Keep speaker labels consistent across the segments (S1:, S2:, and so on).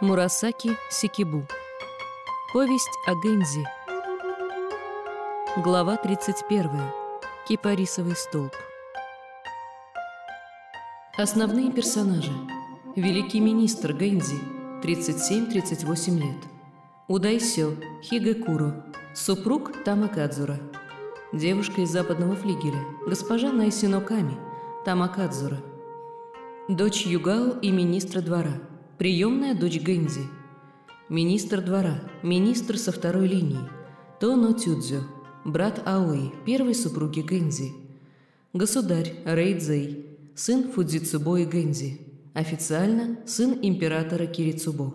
S1: Мурасаки Сикибу. Повесть о Гэнзи. Глава 31. Кипарисовый столб. Основные персонажи. Великий министр Гэнзи, 37-38 лет. Удайсё, Хигекуро, супруг Тамакадзура. Девушка из западного флигеля, госпожа Найсино Ками, Тамакадзура. Дочь Югао и министра двора – Приемная дочь Гэнзи. Министр двора, министр со второй линии. Тоно Тюдзю, брат Аои, первой супруги Гэнзи. Государь Рейдзей, сын Фудзицубо и Гэнзи. Официально сын императора Кирицубо.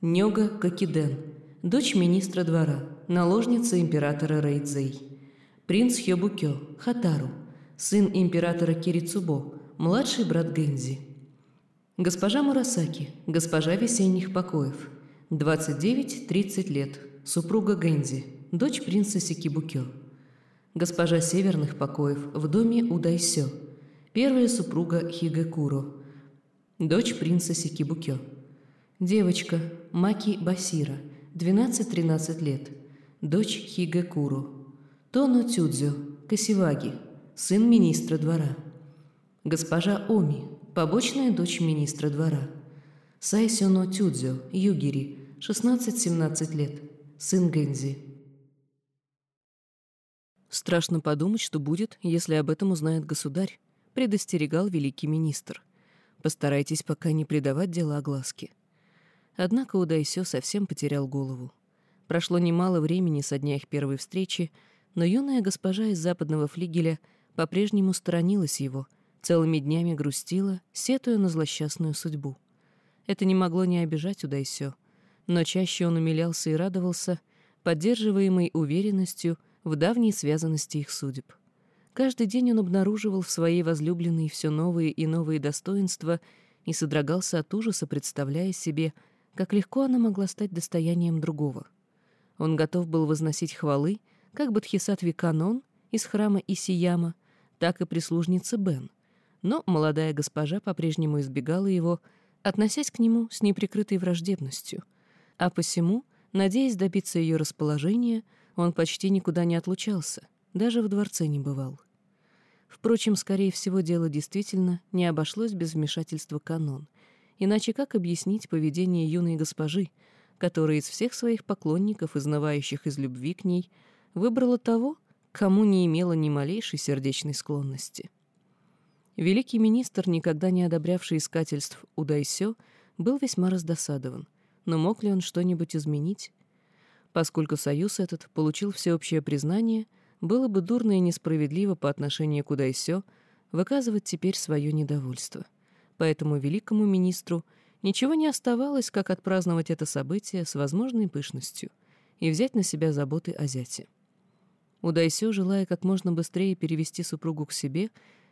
S1: Нёга Кокиден, дочь министра двора, наложница императора Рейдзей. Принц Хёбукё, Хатару, сын императора Кирицубо, младший брат Гэнзи. Госпожа Мурасаки, госпожа весенних покоев, 29-30 лет, супруга Гэнзи, дочь принца Сикибукё. Госпожа северных покоев в доме Удайсё, первая супруга Хигекуро, дочь принца Сикибукё. Девочка Маки Басира, 12-13 лет, дочь Хигекуро. Тоно Тюдзю, Касиваги, сын министра двора. Госпожа Оми, побочная дочь министра двора. Сайсёно Тюдзё, Югири, 16-17 лет, сын Гэнзи.
S2: Страшно подумать, что будет, если об этом узнает государь, предостерегал великий министр. Постарайтесь пока не придавать дело огласке. Однако Удайсё совсем потерял голову. Прошло немало времени со дня их первой встречи, но юная госпожа из западного флигеля по-прежнему сторонилась его — Целыми днями грустила, сетуя на злосчастную судьбу. Это не могло не обижать Удайсё, но чаще он умилялся и радовался, поддерживаемой уверенностью в давней связанности их судеб. Каждый день он обнаруживал в своей возлюбленной все новые и новые достоинства и содрогался от ужаса, представляя себе, как легко она могла стать достоянием другого. Он готов был возносить хвалы, как Бодхисаттве Канон из храма Исияма, так и прислужница Бен, но молодая госпожа по-прежнему избегала его, относясь к нему с неприкрытой враждебностью, а посему, надеясь добиться ее расположения, он почти никуда не отлучался, даже в дворце не бывал. Впрочем, скорее всего, дело действительно не обошлось без вмешательства канон, иначе как объяснить поведение юной госпожи, которая из всех своих поклонников, изнывающих из любви к ней, выбрала того, кому не имела ни малейшей сердечной склонности. Великий министр, никогда не одобрявший искательств Удайсё, был весьма раздосадован. Но мог ли он что-нибудь изменить? Поскольку союз этот получил всеобщее признание, было бы дурно и несправедливо по отношению к Удайсё выказывать теперь свое недовольство. Поэтому великому министру ничего не оставалось, как отпраздновать это событие с возможной пышностью и взять на себя заботы о зяте. Удайсё, желая как можно быстрее перевести супругу к себе,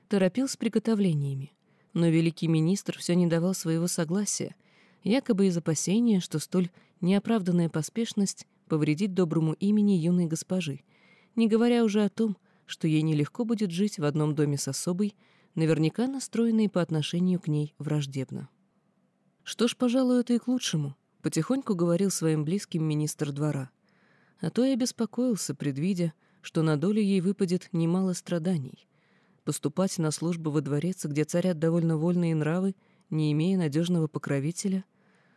S2: торопил с приготовлениями, но великий министр все не давал своего согласия, якобы из опасения, что столь неоправданная поспешность повредит доброму имени юной госпожи, не говоря уже о том, что ей нелегко будет жить в одном доме с особой, наверняка настроенной по отношению к ней враждебно. «Что ж, пожалуй, это и к лучшему», — потихоньку говорил своим близким министр двора. А то я беспокоился, предвидя, что на долю ей выпадет немало страданий поступать на службу во дворец, где царят довольно вольные нравы, не имея надежного покровителя,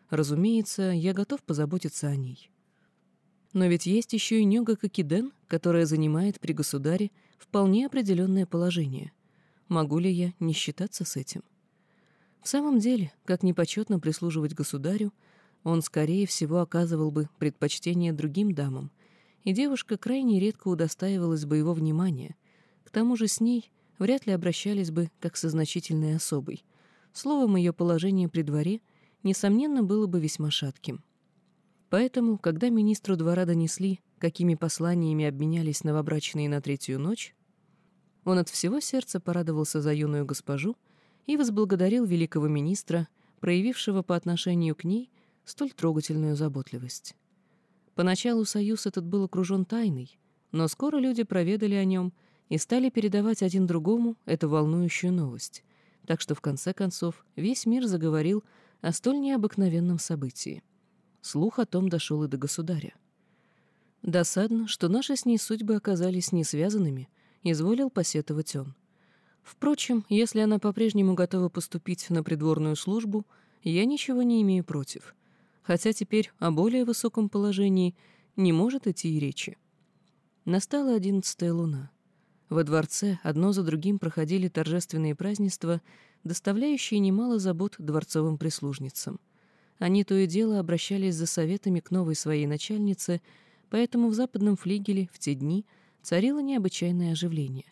S2: разумеется, я готов позаботиться о ней. Но ведь есть еще и Нёга Кокиден, которая занимает при государе вполне определенное положение. Могу ли я не считаться с этим? В самом деле, как непочетно прислуживать государю, он, скорее всего, оказывал бы предпочтение другим дамам, и девушка крайне редко удостаивалась бы его внимания. К тому же с ней вряд ли обращались бы как со значительной особой. Словом, ее положение при дворе, несомненно, было бы весьма шатким. Поэтому, когда министру двора донесли, какими посланиями обменялись новобрачные на третью ночь, он от всего сердца порадовался за юную госпожу и возблагодарил великого министра, проявившего по отношению к ней столь трогательную заботливость. Поначалу союз этот был окружен тайной, но скоро люди проведали о нем — и стали передавать один другому эту волнующую новость, так что в конце концов весь мир заговорил о столь необыкновенном событии. Слух о том дошел и до государя. Досадно, что наши с ней судьбы оказались не связанными, изволил посетовать он. Впрочем, если она по-прежнему готова поступить на придворную службу, я ничего не имею против, хотя теперь о более высоком положении не может идти и речи. Настала одиннадцатая луна. Во дворце одно за другим проходили торжественные празднества, доставляющие немало забот дворцовым прислужницам. Они то и дело обращались за советами к новой своей начальнице, поэтому в западном флигеле в те дни царило необычайное оживление.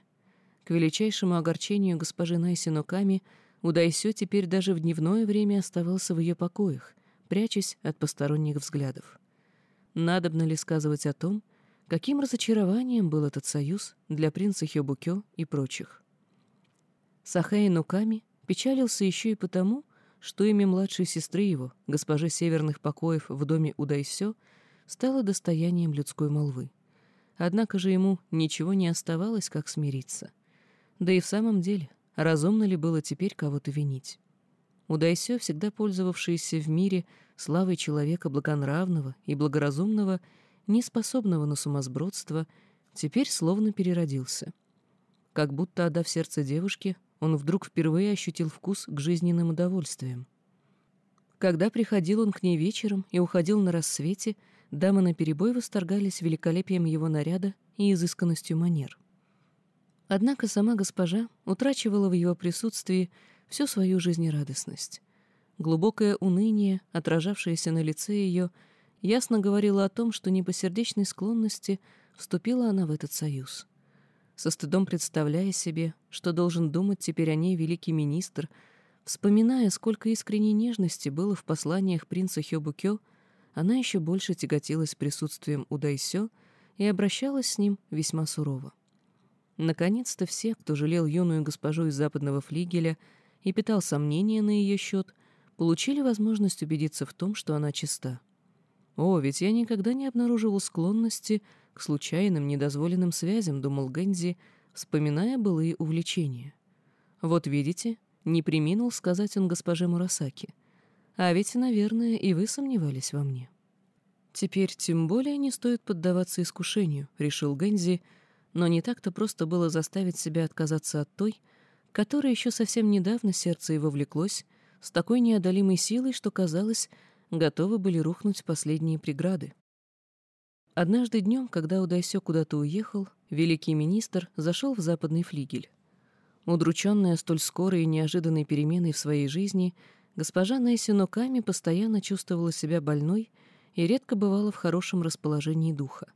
S2: К величайшему огорчению госпожи Найси Ноками Удайсё теперь даже в дневное время оставался в ее покоях, прячась от посторонних взглядов. Надобно ли сказывать о том, каким разочарованием был этот союз для принца Хёбукё и прочих? Сахэй Нуками печалился еще и потому, что имя младшей сестры его, госпожи Северных покоев в доме Удайсё, стало достоянием людской молвы. Однако же ему ничего не оставалось, как смириться. Да и в самом деле, разумно ли было теперь кого-то винить? Удайсё, всегда пользовавшийся в мире славой человека благонравного и благоразумного, не способного на сумасбродство, теперь словно переродился. Как будто отдав сердце девушке, он вдруг впервые ощутил вкус к жизненным удовольствиям. Когда приходил он к ней вечером и уходил на рассвете, дамы наперебой восторгались великолепием его наряда и изысканностью манер. Однако сама госпожа утрачивала в его присутствии всю свою жизнерадостность. Глубокое уныние, отражавшееся на лице ее, ясно говорило о том, что не по сердечной склонности вступила она в этот союз. Со стыдом представляя себе, что должен думать теперь о ней великий министр, вспоминая, сколько искренней нежности было в посланиях принца Хёбукё, она еще больше тяготилась присутствием Удайсё и обращалась с ним весьма сурово. Наконец-то все, кто жалел юную госпожу из западного флигеля и питал сомнения на ее счет, получили возможность убедиться в том, что она чиста. «О, ведь я никогда не обнаруживал склонности к случайным, недозволенным связям», — думал Гэнзи, вспоминая былые увлечения. «Вот видите, не приминул сказать он госпоже Мурасаки. А ведь, наверное, и вы сомневались во мне». «Теперь тем более не стоит поддаваться искушению», — решил Гэнзи, но не так-то просто было заставить себя отказаться от той, которая еще совсем недавно сердце его влеклось, с такой неодолимой силой, что, казалось, готовы были рухнуть последние преграды. Однажды днем, когда Удайсё куда-то уехал, великий министр зашел в западный флигель. Удрученная столь скорой и неожиданной переменой в своей жизни, госпожа Найси Ноками постоянно чувствовала себя больной и редко бывала в хорошем расположении духа.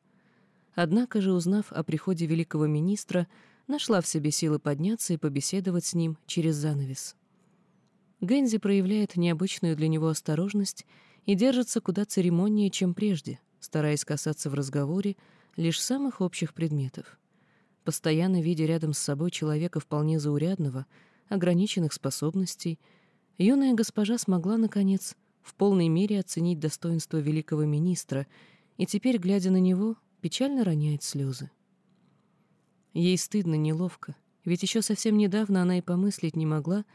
S2: Однако же, узнав о приходе великого министра, нашла в себе силы подняться и побеседовать с ним через занавес. Гэнзи проявляет необычную для него осторожность и держится куда церемоннее, чем прежде, стараясь касаться в разговоре лишь самых общих предметов. Постоянно видя рядом с собой человека вполне заурядного, ограниченных способностей, юная госпожа смогла, наконец, в полной мере оценить достоинство великого министра и теперь, глядя на него, печально роняет слезы. Ей стыдно, неловко, ведь еще совсем недавно она и помыслить не могла,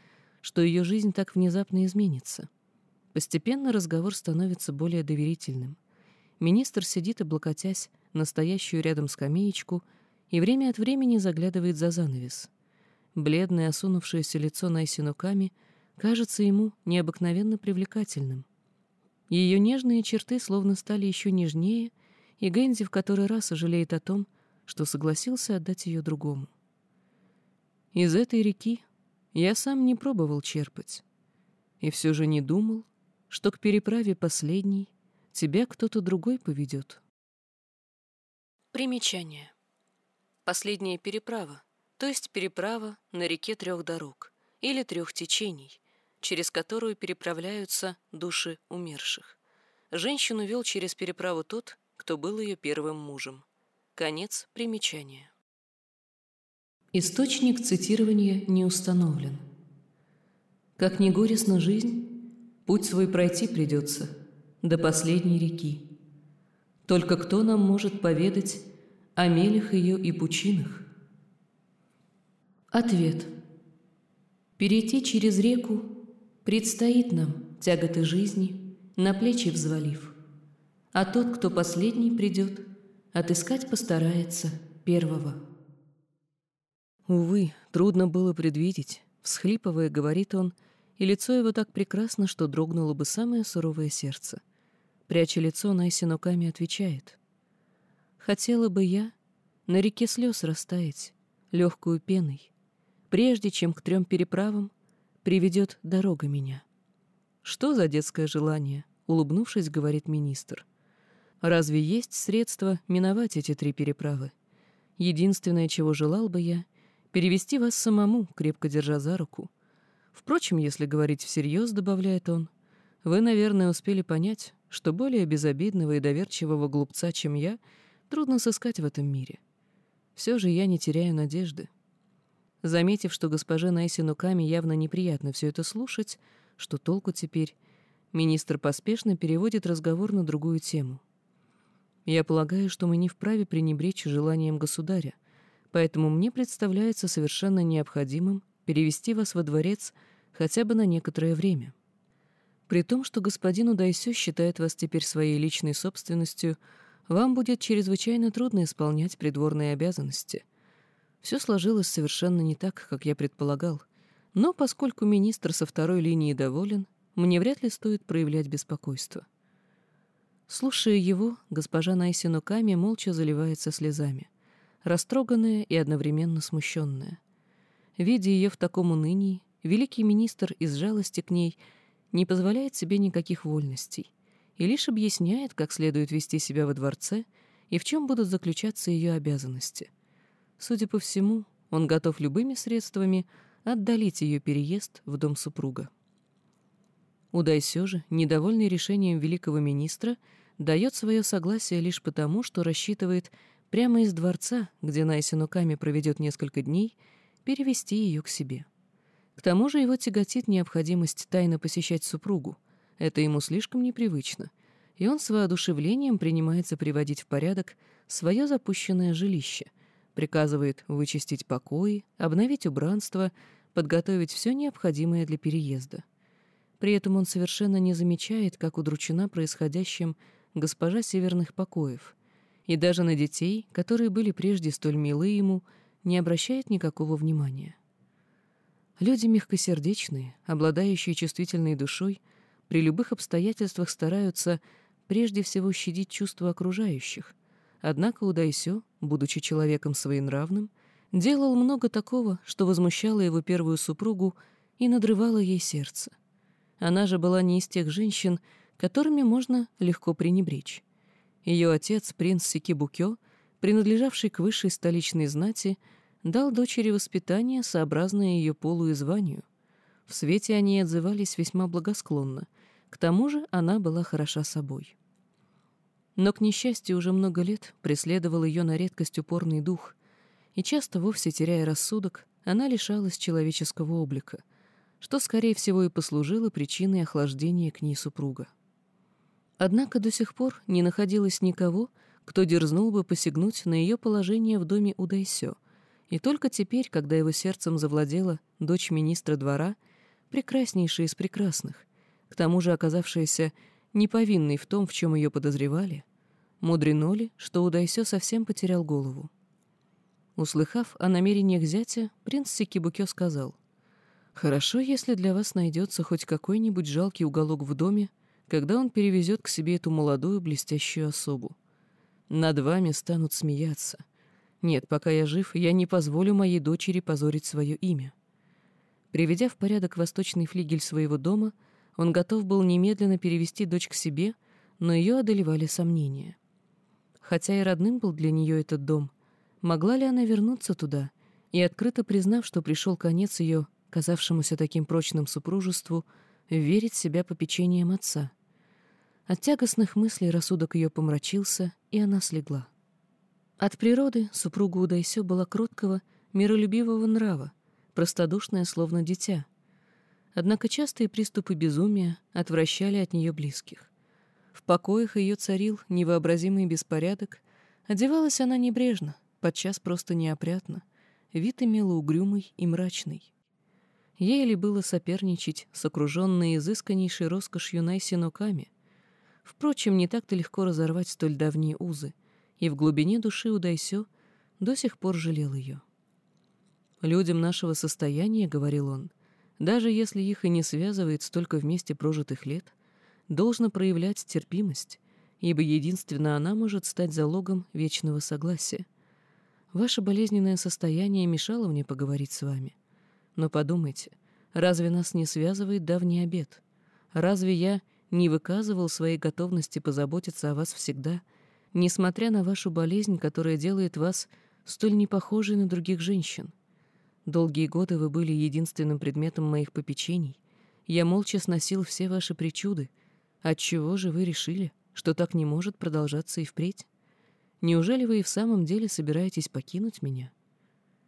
S2: что ее жизнь так внезапно изменится. Постепенно разговор становится более доверительным. Министр сидит, облокотясь на стоящую рядом скамеечку, и время от времени заглядывает за занавес. Бледное, осунувшееся лицо Найсинуками кажется ему необыкновенно привлекательным. Ее нежные черты словно стали еще нежнее, и Гэнзи в который раз сожалеет о том, что согласился отдать ее другому. Из этой реки я сам не пробовал черпать. И все же не думал, что к переправе последней тебя кто-то другой поведет.
S1: Примечание. Последняя переправа, то есть переправа на реке трех дорог или трех течений, через которую переправляются души умерших. Женщину вел через переправу тот, кто был ее первым мужем. Конец примечания.
S2: Источник цитирования не установлен. Как ни горестна жизнь, путь свой пройти придется до последней реки. Только кто нам может поведать о мелях ее и пучинах? Ответ. Перейти через реку предстоит нам, тяготы жизни, на плечи взвалив. А тот, кто последний придет, отыскать постарается первого. Увы, трудно было предвидеть, всхлипывая, говорит он, и лицо его так прекрасно, что дрогнуло бы самое суровое сердце. Пряча лицо, Найси нуками отвечает. «Хотела бы я на реке слез растаять, легкую пеной, прежде чем к трем переправам приведет дорога меня». «Что за детское желание?» — улыбнувшись, говорит министр. «Разве есть средства миновать эти три переправы? Единственное, чего желал бы я, перевести вас самому, крепко держа за руку. Впрочем, если говорить всерьез, добавляет он, вы, наверное, успели понять, что более безобидного и доверчивого глупца, чем я, трудно сыскать в этом мире. Все же я не теряю надежды. Заметив, что госпоже Найси Нуками явно неприятно все это слушать, что толку теперь, министр поспешно переводит разговор на другую тему. Я полагаю, что мы не вправе пренебречь желанием государя, поэтому мне представляется совершенно необходимым перевести вас во дворец хотя бы на некоторое время. При том, что господин Удайсё считает вас теперь своей личной собственностью, вам будет чрезвычайно трудно исполнять придворные обязанности. Все сложилось совершенно не так, как я предполагал, но поскольку министр со второй линии доволен, мне вряд ли стоит проявлять беспокойство. Слушая его, госпожа Найсинуками молча заливается слезами растроганная и одновременно смущенная. Видя ее в таком унынии, великий министр из жалости к ней не позволяет себе никаких вольностей и лишь объясняет, как следует вести себя во дворце и в чем будут заключаться ее обязанности. Судя по всему, он готов любыми средствами отдалить ее переезд в дом супруга. Удайсё же, недовольный решением великого министра, дает свое согласие лишь потому, что рассчитывает прямо из дворца, где Найси Нуками проведет несколько дней, перевести ее к себе. К тому же его тяготит необходимость тайно посещать супругу. Это ему слишком непривычно, и он с воодушевлением принимается приводить в порядок свое запущенное жилище, приказывает вычистить покои, обновить убранство, подготовить все необходимое для переезда. При этом он совершенно не замечает, как удручена происходящим госпожа северных покоев — и даже на детей, которые были прежде столь милы ему, не обращает никакого внимания. Люди мягкосердечные, обладающие чувствительной душой, при любых обстоятельствах стараются прежде всего щадить чувства окружающих. Однако Удайсё, будучи человеком своенравным, делал много такого, что возмущало его первую супругу и надрывало ей сердце. Она же была не из тех женщин, которыми можно легко пренебречь. Ее отец, принц Сикибукё, принадлежавший к высшей столичной знати, дал дочери воспитание, сообразное ее полу и званию. В свете они отзывались весьма благосклонно, к тому же она была хороша собой. Но, к несчастью, уже много лет преследовал ее на редкость упорный дух, и часто, вовсе теряя рассудок, она лишалась человеческого облика, что, скорее всего, и послужило причиной охлаждения к ней супруга. Однако до сих пор не находилось никого, кто дерзнул бы посягнуть на ее положение в доме Удайсё, и только теперь, когда его сердцем завладела дочь министра двора, прекраснейшая из прекрасных, к тому же оказавшаяся неповинной в том, в чем ее подозревали, мудрено ли, что Удайсё совсем потерял голову. Услыхав о намерениях зятя, принц Сикибукё сказал, «Хорошо, если для вас найдется хоть какой-нибудь жалкий уголок в доме, когда он перевезет к себе эту молодую блестящую особу. Над вами станут смеяться. Нет, пока я жив, я не позволю моей дочери позорить свое имя. Приведя в порядок восточный флигель своего дома, он готов был немедленно перевести дочь к себе, но ее одолевали сомнения. Хотя и родным был для нее этот дом, могла ли она вернуться туда и, открыто признав, что пришел конец ее, казавшемуся таким прочным супружеству, верить себя попечением отца. От тягостных мыслей рассудок ее помрачился, и она слегла. От природы супруга Удайсё была кроткого, миролюбивого нрава, простодушная, словно дитя. Однако частые приступы безумия отвращали от нее близких. В покоях ее царил невообразимый беспорядок, одевалась она небрежно, подчас просто неопрятно, вид имела угрюмый и мрачный. Ей ли было соперничать с окруженной изысканнейшей роскошью Найсинуками? Впрочем, не так-то легко разорвать столь давние узы, и в глубине души Удайсё до сих пор жалел ее. «Людям нашего состояния, — говорил он, — даже если их и не связывает столько вместе прожитых лет, должно проявлять терпимость, ибо единственно она может стать залогом вечного согласия. Ваше болезненное состояние мешало мне поговорить с вами. Но подумайте, разве нас не связывает давний обед? Разве я не выказывал своей готовности позаботиться о вас всегда, несмотря на вашу болезнь, которая делает вас столь непохожей на других женщин? Долгие годы вы были единственным предметом моих попечений. Я молча сносил все ваши причуды. Отчего же вы решили, что так не может продолжаться и впредь? Неужели вы и в самом деле собираетесь покинуть меня?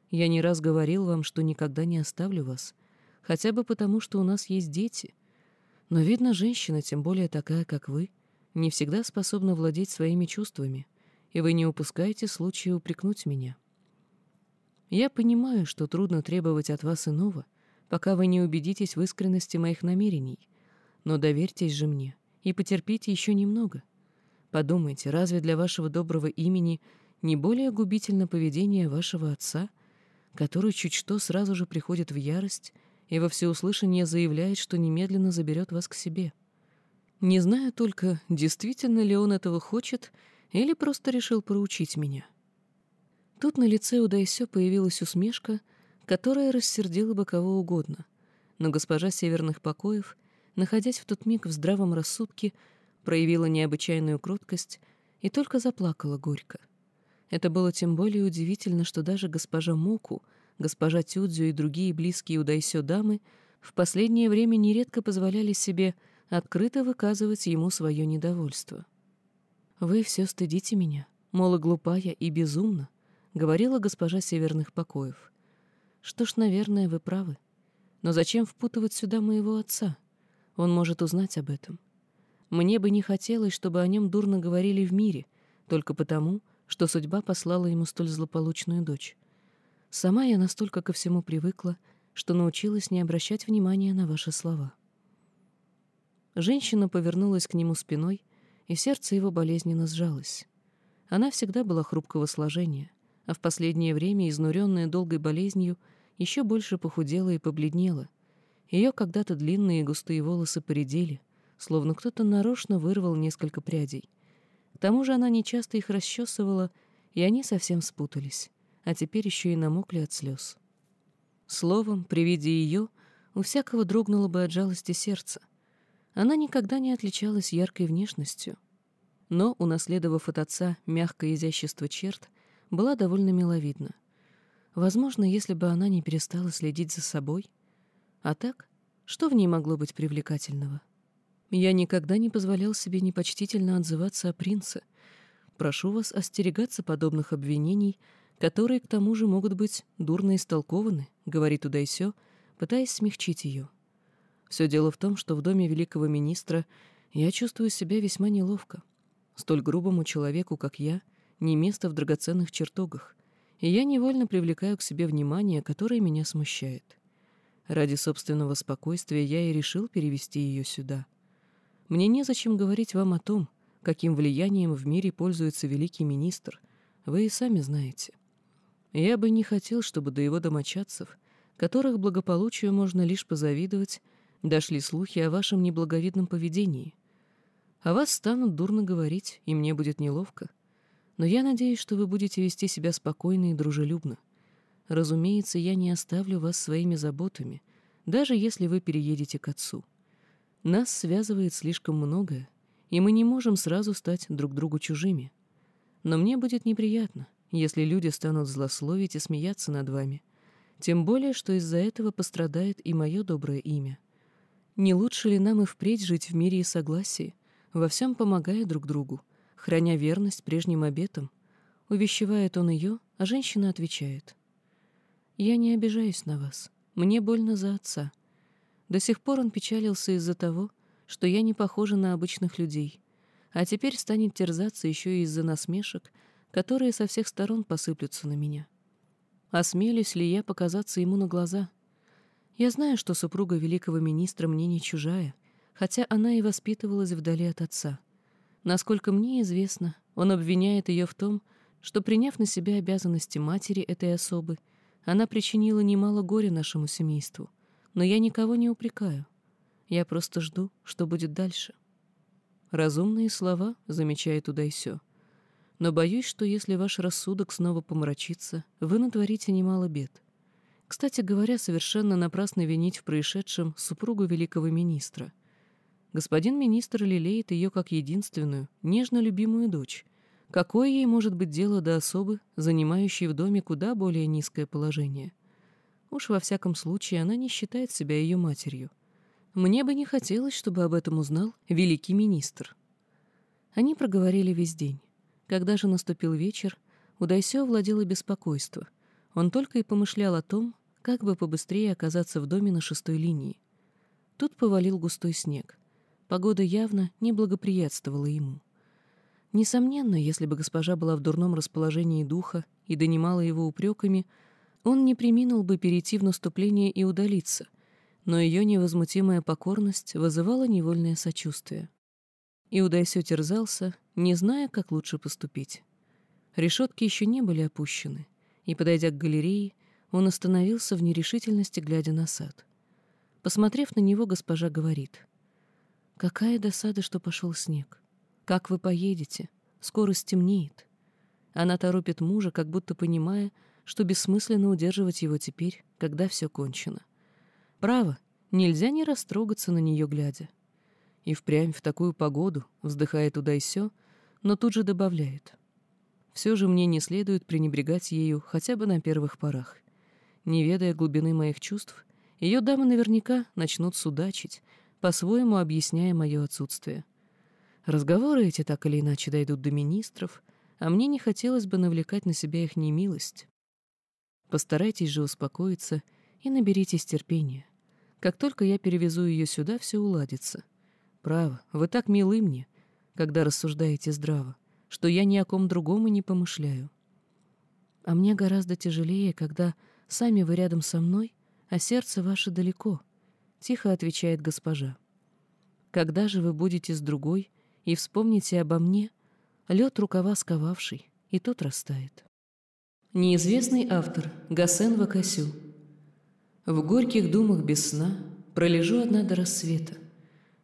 S2: Я не раз говорил вам, что никогда не оставлю вас, хотя бы потому, что у нас есть дети. Но, видно, женщина, тем более такая, как вы, не всегда способна владеть своими чувствами, и вы не упускаете случая упрекнуть меня. Я понимаю, что трудно требовать от вас иного, пока вы не убедитесь в искренности моих намерений, но доверьтесь же мне и потерпите еще немного — Подумайте, разве для вашего доброго имени не более губительно поведение вашего отца, который чуть что сразу же приходит в ярость и во всеуслышание заявляет, что немедленно заберет вас к себе? Не знаю только, действительно ли он этого хочет или просто решил проучить меня. Тут на лице у Дайсё появилась усмешка, которая рассердила бы кого угодно, но госпожа Северных Покоев, находясь в тот миг в здравом рассудке, проявила необычайную кроткость и только заплакала горько. Это было тем более удивительно, что даже госпожа Моку, госпожа Тюдзю и другие близкие у Дайсё дамы в последнее время нередко позволяли себе открыто выказывать ему свое недовольство. «Вы все стыдите меня, мол, глупая и безумна», — говорила госпожа Северных Покоев. «Что ж, наверное, вы правы. Но зачем впутывать сюда моего отца? Он может узнать об этом. Мне бы не хотелось, чтобы о нем дурно говорили в мире, только потому, что судьба послала ему столь злополучную дочь. Сама я настолько ко всему привыкла, что научилась не обращать внимания на ваши слова. Женщина повернулась к нему спиной, и сердце его болезненно сжалось. Она всегда была хрупкого сложения, а в последнее время, изнуренная долгой болезнью, еще больше похудела и побледнела. Ее когда-то длинные и густые волосы поредели, словно кто-то нарочно вырвал несколько прядей. К тому же она нечасто их расчесывала, и они совсем спутались, а теперь еще и намокли от слез. Словом, при виде ее у всякого дрогнуло бы от жалости сердце. Она никогда не отличалась яркой внешностью, но, унаследовав от отца мягкое изящество черт, была довольно миловидна. Возможно, если бы она не перестала следить за собой. А так, что в ней могло быть привлекательного? Я никогда не позволял себе непочтительно отзываться о принце. Прошу вас остерегаться подобных обвинений, которые, к тому же, могут быть дурно истолкованы, — говорит Удайсё, пытаясь смягчить ее. Все дело в том, что в доме великого министра я чувствую себя весьма неловко. Столь грубому человеку, как я, не место в драгоценных чертогах, и я невольно привлекаю к себе внимание, которое меня смущает. Ради собственного спокойствия я и решил перевести ее сюда — мне незачем говорить вам о том, каким влиянием в мире пользуется великий министр. Вы и сами знаете. Я бы не хотел, чтобы до его домочадцев, которых благополучию можно лишь позавидовать, дошли слухи о вашем неблаговидном поведении. О вас станут дурно говорить, и мне будет неловко. Но я надеюсь, что вы будете вести себя спокойно и дружелюбно. Разумеется, я не оставлю вас своими заботами, даже если вы переедете к отцу. Нас связывает слишком многое, и мы не можем сразу стать друг другу чужими. Но мне будет неприятно, если люди станут злословить и смеяться над вами, тем более, что из-за этого пострадает и мое доброе имя. Не лучше ли нам и впредь жить в мире и согласии, во всем помогая друг другу, храня верность прежним обетам? Увещевает он ее, а женщина отвечает. «Я не обижаюсь на вас. Мне больно за отца. До сих пор он печалился из-за того, что я не похожа на обычных людей, а теперь станет терзаться еще и из-за насмешек, которые со всех сторон посыплются на меня. Осмелюсь ли я показаться ему на глаза? Я знаю, что супруга великого министра мне не чужая, хотя она и воспитывалась вдали от отца. Насколько мне известно, он обвиняет ее в том, что, приняв на себя обязанности матери этой особы, она причинила немало горя нашему семейству. Но я никого не упрекаю. Я просто жду, что будет дальше. Разумные слова, замечает Удайсё. Но боюсь, что если ваш рассудок снова помрачится, вы натворите немало бед. Кстати говоря, совершенно напрасно винить в происшедшем супругу великого министра. Господин министр лелеет ее как единственную, нежно любимую дочь. Какое ей может быть дело до особы, занимающей в доме куда более низкое положение? Уж во всяком случае она не считает себя ее матерью. Мне бы не хотелось, чтобы об этом узнал великий министр. Они проговорили весь день. Когда же наступил вечер, у Дайсё овладело беспокойство. Он только и помышлял о том, как бы побыстрее оказаться в доме на шестой линии. Тут повалил густой снег. Погода явно не благоприятствовала ему. Несомненно, если бы госпожа была в дурном расположении духа и донимала его упреками, он не приминул бы перейти в наступление и удалиться, но ее невозмутимая покорность вызывала невольное сочувствие. Иудайсё терзался, не зная, как лучше поступить. Решетки еще не были опущены, и, подойдя к галерее, он остановился в нерешительности, глядя на сад. Посмотрев на него, госпожа говорит. «Какая досада, что пошел снег! Как вы поедете? Скоро стемнеет!» Она торопит мужа, как будто понимая, что бессмысленно удерживать его теперь, когда все кончено. Право, нельзя не растрогаться на нее глядя. И впрямь в такую погоду вздыхает туда и сё, но тут же добавляет. Все же мне не следует пренебрегать ею хотя бы на первых порах. Не ведая глубины моих чувств, ее дамы наверняка начнут судачить, по-своему объясняя мое отсутствие. Разговоры эти так или иначе дойдут до министров, а мне не хотелось бы навлекать на себя их немилость. Постарайтесь же успокоиться и наберитесь терпения. Как только я перевезу ее сюда, все уладится. Право, вы так милы мне, когда рассуждаете здраво, что я ни о ком другом и не помышляю. А мне гораздо тяжелее, когда сами вы рядом со мной, а сердце ваше далеко, — тихо отвечает госпожа. Когда же вы будете с другой и вспомните обо мне, лед рукава сковавший, и тот растает. Неизвестный автор Гасен Вакасю в горьких думах без сна пролежу одна до рассвета.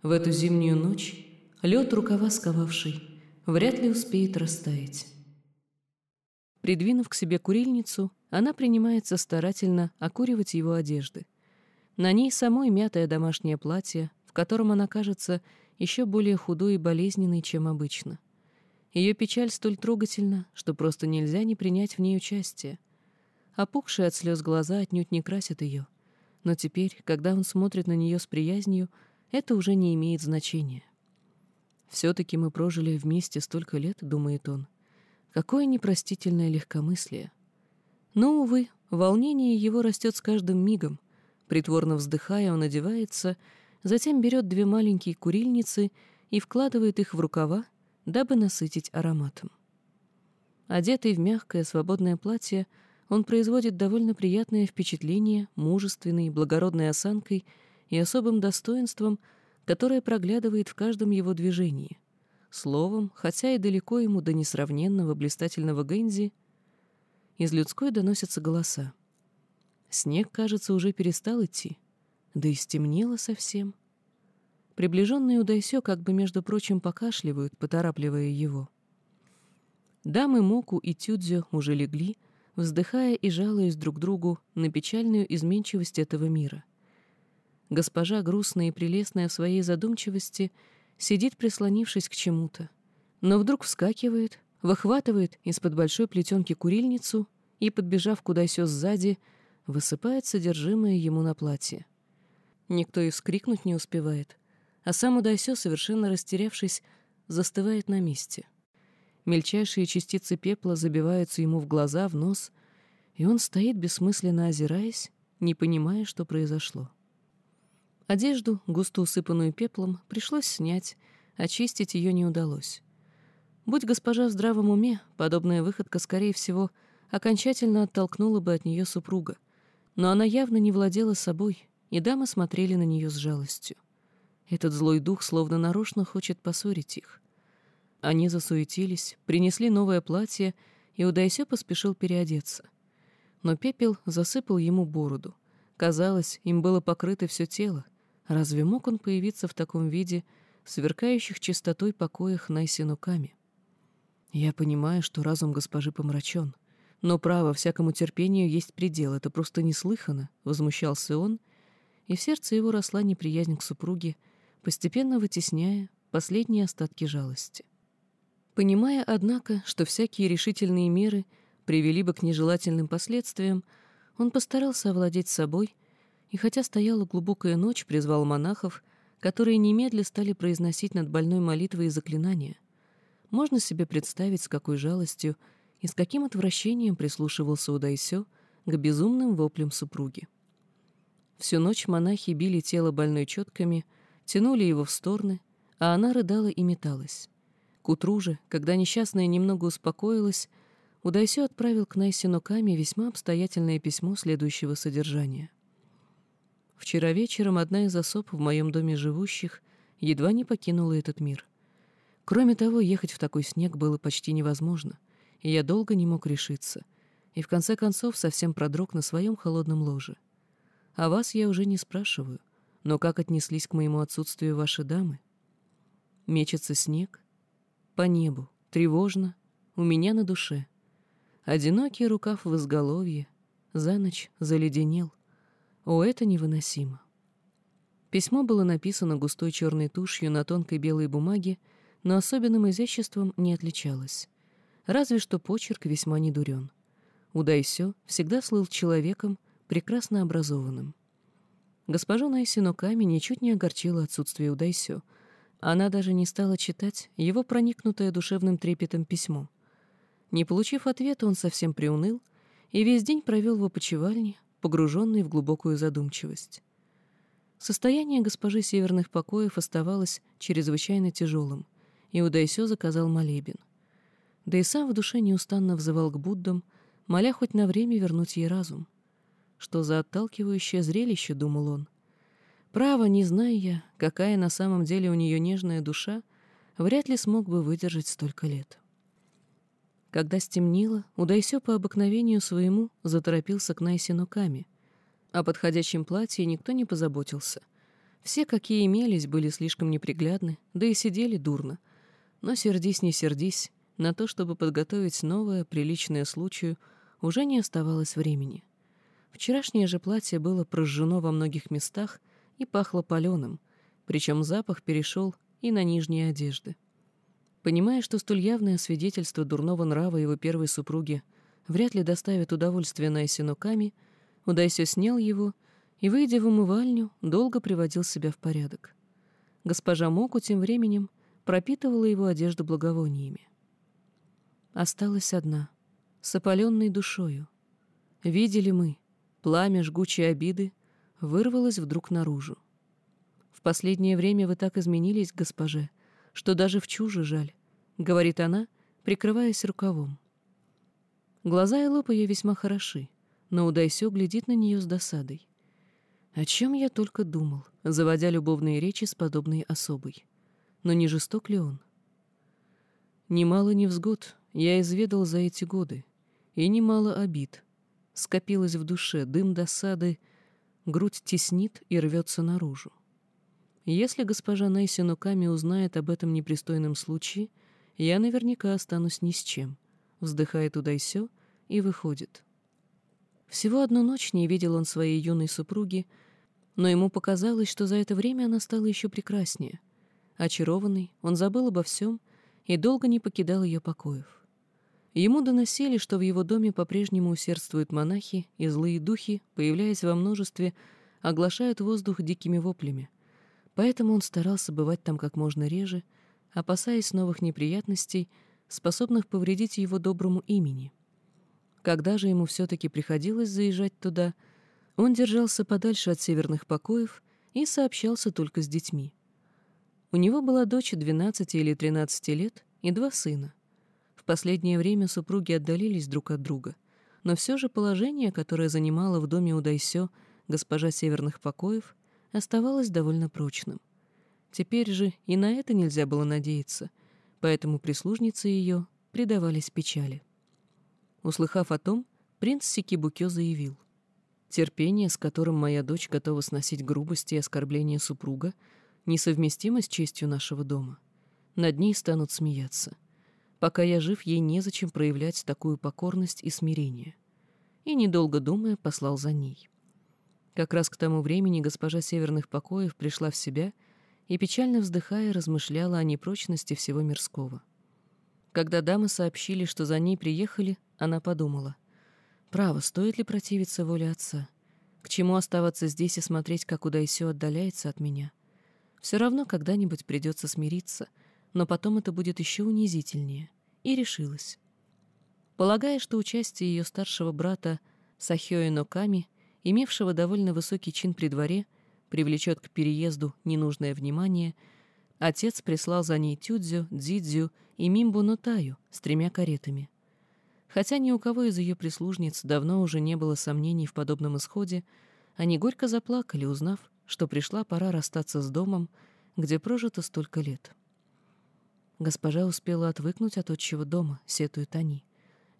S2: В эту зимнюю ночь лед рукава сковавший вряд ли успеет растаять. Придвинув к себе курильницу, она принимается старательно окуривать его одежды. На ней самой мятое домашнее платье, в котором она кажется еще более худой и болезненной, чем обычно. Ее печаль столь трогательна, что просто нельзя не принять в ней участие. Опухшие от слез глаза отнюдь не красят ее но теперь, когда он смотрит на нее с приязнью, это уже не имеет значения. «Все-таки мы прожили вместе столько лет», — думает он. «Какое непростительное легкомыслие!» Но, увы, волнение его растет с каждым мигом. Притворно вздыхая, он одевается, затем берет две маленькие курильницы и вкладывает их в рукава, дабы насытить ароматом. Одетый в мягкое свободное платье, он производит довольно приятное впечатление мужественной, благородной осанкой и особым достоинством, которое проглядывает в каждом его движении. Словом, хотя и далеко ему до несравненного блистательного Гэнзи, из людской доносятся голоса. Снег, кажется, уже перестал идти, да и стемнело совсем. Приближенные Удайсё как бы, между прочим, покашливают, поторапливая его. Дамы Моку и Тюдзё уже легли, вздыхая и жалуясь друг другу на печальную изменчивость этого мира. Госпожа, грустная и прелестная в своей задумчивости, сидит, прислонившись к чему-то, но вдруг вскакивает, выхватывает из-под большой плетенки курильницу и, подбежав куда сё сзади, высыпает содержимое ему на платье. Никто и вскрикнуть не успевает, а сам Удайсё, совершенно растерявшись, застывает на месте. Мельчайшие частицы пепла забиваются ему в глаза, в нос, и он стоит, бессмысленно озираясь, не понимая, что произошло. Одежду, густо усыпанную пеплом, пришлось снять, очистить ее не удалось. Будь госпожа в здравом уме, подобная выходка, скорее всего, окончательно оттолкнула бы от нее супруга, но она явно не владела собой и дамы смотрели на нее с жалостью. Этот злой дух словно нарочно хочет поссорить их. Они засуетились, принесли новое платье, и Удайсё поспешил переодеться. Но пепел засыпал ему бороду. Казалось, им было покрыто все тело. Разве мог он появиться в таком виде, сверкающих чистотой покоях Найсинуками? Я понимаю, что разум госпожи помрачен. Но право всякому терпению есть предел, это просто неслыханно, — возмущался он, и в сердце его росла неприязнь к супруге, постепенно вытесняя последние остатки жалости. Понимая, однако, что всякие решительные меры привели бы к нежелательным последствиям, он постарался овладеть собой и, хотя стояла глубокая ночь, призвал монахов, которые немедля стали произносить над больной молитвой и заклинания. Можно себе представить, с какой жалостью и с каким отвращением прислушивался Удайсё к безумным воплям супруги. Всю ночь монахи били тело больной четками, тянули его в стороны, а она рыдала и металась. К утру же, когда несчастная немного успокоилась, Удайсё отправил к Найсе Ноками весьма обстоятельное письмо следующего содержания. «Вчера вечером одна из особ в моем доме живущих едва не покинула этот мир. Кроме того, ехать в такой снег было почти невозможно, и я долго не мог решиться, и в конце концов совсем продрог на своем холодном ложе. А вас я уже не спрашиваю, но как отнеслись к моему отсутствию ваши дамы? Мечется снег, по небу, тревожно, у меня на душе. Одинокий рукав в изголовье, за ночь заледенел. О, это невыносимо. Письмо было написано густой черной тушью на тонкой белой бумаге, но особенным изяществом не отличалось. Разве что почерк весьма недурен. Удайсё всегда слыл человеком, прекрасно образованным. Госпожу Найсиноками ничуть не огорчило отсутствие Удайсё — она даже не стала читать его проникнутое душевным трепетом письмо. Не получив ответа, он совсем приуныл и весь день провел в опочивальне, погруженный в глубокую задумчивость. Состояние госпожи северных покоев оставалось чрезвычайно тяжелым, и Удайсё заказал молебен. Да и сам в душе неустанно взывал к Буддам, моля хоть на время вернуть ей разум. Что за отталкивающее зрелище, думал он. Право, не зная я, какая на самом деле у нее нежная душа, вряд ли смог бы выдержать столько лет. Когда стемнело, Удайсё по обыкновению своему заторопился к Найсе Нуками. О подходящем платье никто не позаботился. Все, какие имелись, были слишком неприглядны, да и сидели дурно. Но сердись, не сердись, на то, чтобы подготовить новое, приличное случаю, уже не оставалось времени. Вчерашнее же платье было прожжено во многих местах — и пахло паленым, причем запах перешел и на нижние одежды. Понимая, что столь явное свидетельство дурного нрава его первой супруги вряд ли доставит удовольствие Найсину Ками, Удайсё снял его и, выйдя в умывальню, долго приводил себя в порядок. Госпожа Моку тем временем пропитывала его одежду благовониями. Осталась одна, с опаленной душою. Видели мы, пламя жгучей обиды вырвалось вдруг наружу. «В последнее время вы так изменились, госпоже, что даже в чуже жаль», — говорит она, прикрываясь рукавом. Глаза и лоб ее весьма хороши, но Удайсё глядит на нее с досадой. О чем я только думал, заводя любовные речи с подобной особой. Но не жесток ли он? Немало невзгод я изведал за эти годы, и немало обид. Скопилось в душе дым досады, грудь теснит и рвется наружу. Если госпожа Нейси узнает об этом непристойном случае, я наверняка останусь ни с чем. Вздыхает Удайсё и выходит. Всего одну ночь не видел он своей юной супруги, но ему показалось, что за это время она стала еще прекраснее. Очарованный, он забыл обо всем и долго не покидал ее покоев. Ему доносили, что в его доме по-прежнему усердствуют монахи, и злые духи, появляясь во множестве, оглашают воздух дикими воплями. Поэтому он старался бывать там как можно реже, опасаясь новых неприятностей, способных повредить его доброму имени. Когда же ему все-таки приходилось заезжать туда, он держался подальше от северных покоев и сообщался только с детьми. У него была дочь 12 или 13 лет и два сына — в последнее время супруги отдалились друг от друга, но все же положение, которое занимала в доме Удайсё госпожа северных покоев, оставалось довольно прочным. Теперь же и на это нельзя было надеяться, поэтому прислужницы ее предавались печали. Услыхав о том, принц Сикибукё заявил. «Терпение, с которым моя дочь готова сносить грубости и оскорбления супруга, несовместимо с честью нашего дома. Над ней станут смеяться. Пока я жив, ей незачем проявлять такую покорность и смирение». И, недолго думая, послал за ней. Как раз к тому времени госпожа Северных Покоев пришла в себя и, печально вздыхая, размышляла о непрочности всего мирского. Когда дамы сообщили, что за ней приехали, она подумала. «Право, стоит ли противиться воле отца? К чему оставаться здесь и смотреть, как Удайсё отдаляется от меня? Все равно когда-нибудь придется смириться, но потом это будет еще унизительнее». И решилась. Полагая, что участие ее старшего брата Сахёи Ноками, имевшего довольно высокий чин при дворе, привлечет к переезду ненужное внимание, отец прислал за ней Тюдзю, Дзидзю и Мимбу Нотаю с тремя каретами. Хотя ни у кого из ее прислужниц давно уже не было сомнений в подобном исходе, они горько заплакали, узнав, что пришла пора расстаться с домом, где прожито столько лет. Госпожа успела отвыкнуть от отчего дома, сетуют они.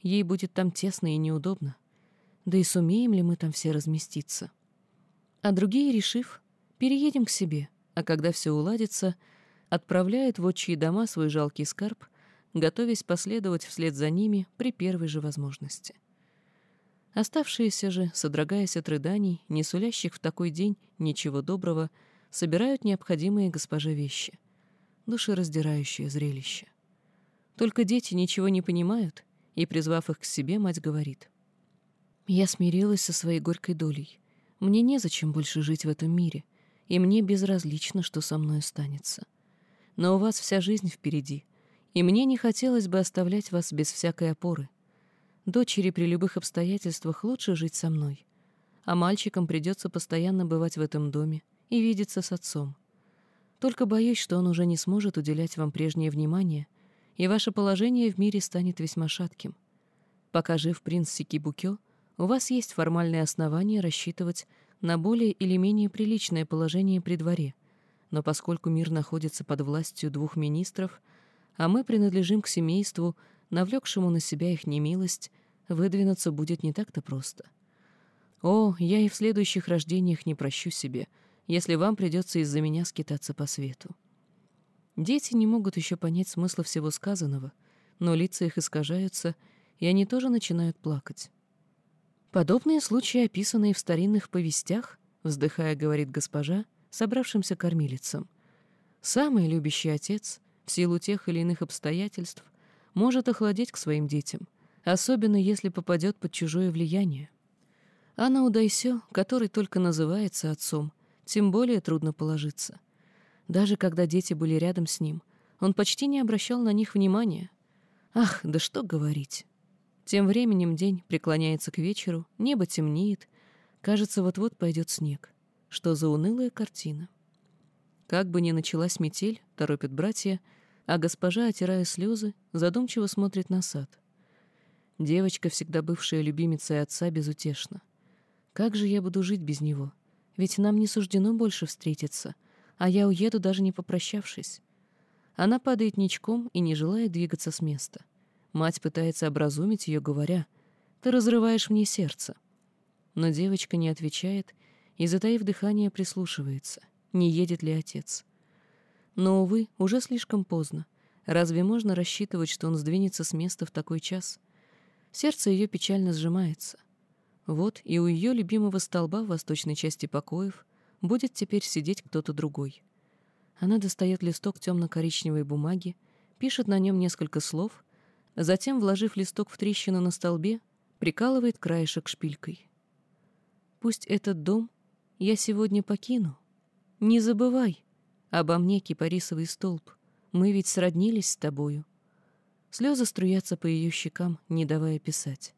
S2: Ей будет там тесно и неудобно. Да и сумеем ли мы там все разместиться? А другие, решив, переедем к себе, а когда все уладится, отправляют в отчие дома свой жалкий скарб готовясь последовать вслед за ними при первой же возможности. Оставшиеся же, содрогаясь от рыданий, не сулящих в такой день ничего доброго, собирают необходимые госпоже вещи. Душераздирающее зрелище. Только дети ничего не понимают, и, призвав их к себе, мать говорит. «Я смирилась со своей горькой долей. Мне незачем больше жить в этом мире, и мне безразлично, что со мной останется. Но у вас вся жизнь впереди, и мне не хотелось бы оставлять вас без всякой опоры. Дочери при любых обстоятельствах лучше жить со мной, а мальчикам придется постоянно бывать в этом доме и видеться с отцом. Только боюсь, что он уже не сможет уделять вам прежнее внимание, и ваше положение в мире станет весьма шатким. Пока жив принц Сикибукё, у вас есть формальные основания рассчитывать на более или менее приличное положение при дворе, но поскольку мир находится под властью двух министров — а мы принадлежим к семейству, навлекшему на себя их немилость, выдвинуться будет не так-то просто. О, я и в следующих рождениях не прощу себе, если вам придется из-за меня скитаться по свету. Дети не могут еще понять смысла всего сказанного, но лица их искажаются, и они тоже начинают плакать. Подобные случаи, описанные в старинных повестях, вздыхая, говорит госпожа, собравшимся кормилицам. Самый любящий отец в силу тех или иных обстоятельств, может охладеть к своим детям, особенно если попадет под чужое влияние. А на Удайсё, который только называется отцом, тем более трудно положиться. Даже когда дети были рядом с ним, он почти не обращал на них внимания. Ах, да что говорить. Тем временем день преклоняется к вечеру, небо темнеет, кажется, вот-вот пойдет снег. Что за унылая картина. Как бы ни началась метель, торопят братья, а госпожа, отирая слезы, задумчиво смотрит на сад. Девочка, всегда бывшая любимицей отца, безутешна. Как же я буду жить без него? Ведь нам не суждено больше встретиться, а я уеду, даже не попрощавшись. Она падает ничком и не желает двигаться с места. Мать пытается образумить ее, говоря, «Ты разрываешь мне сердце». Но девочка не отвечает и, затаив дыхание, прислушивается не едет ли отец. Но, увы, уже слишком поздно. Разве можно рассчитывать, что он сдвинется с места в такой час? Сердце ее печально сжимается. Вот и у ее любимого столба в восточной части покоев будет теперь сидеть кто-то другой. Она достает листок темно-коричневой бумаги, пишет на нем несколько слов, затем, вложив листок в трещину на столбе, прикалывает краешек шпилькой. «Пусть этот дом я сегодня покину, не забывай обо мне, кипарисовый столб. Мы ведь сроднились с тобою. Слезы струятся по ее щекам, не давая писать.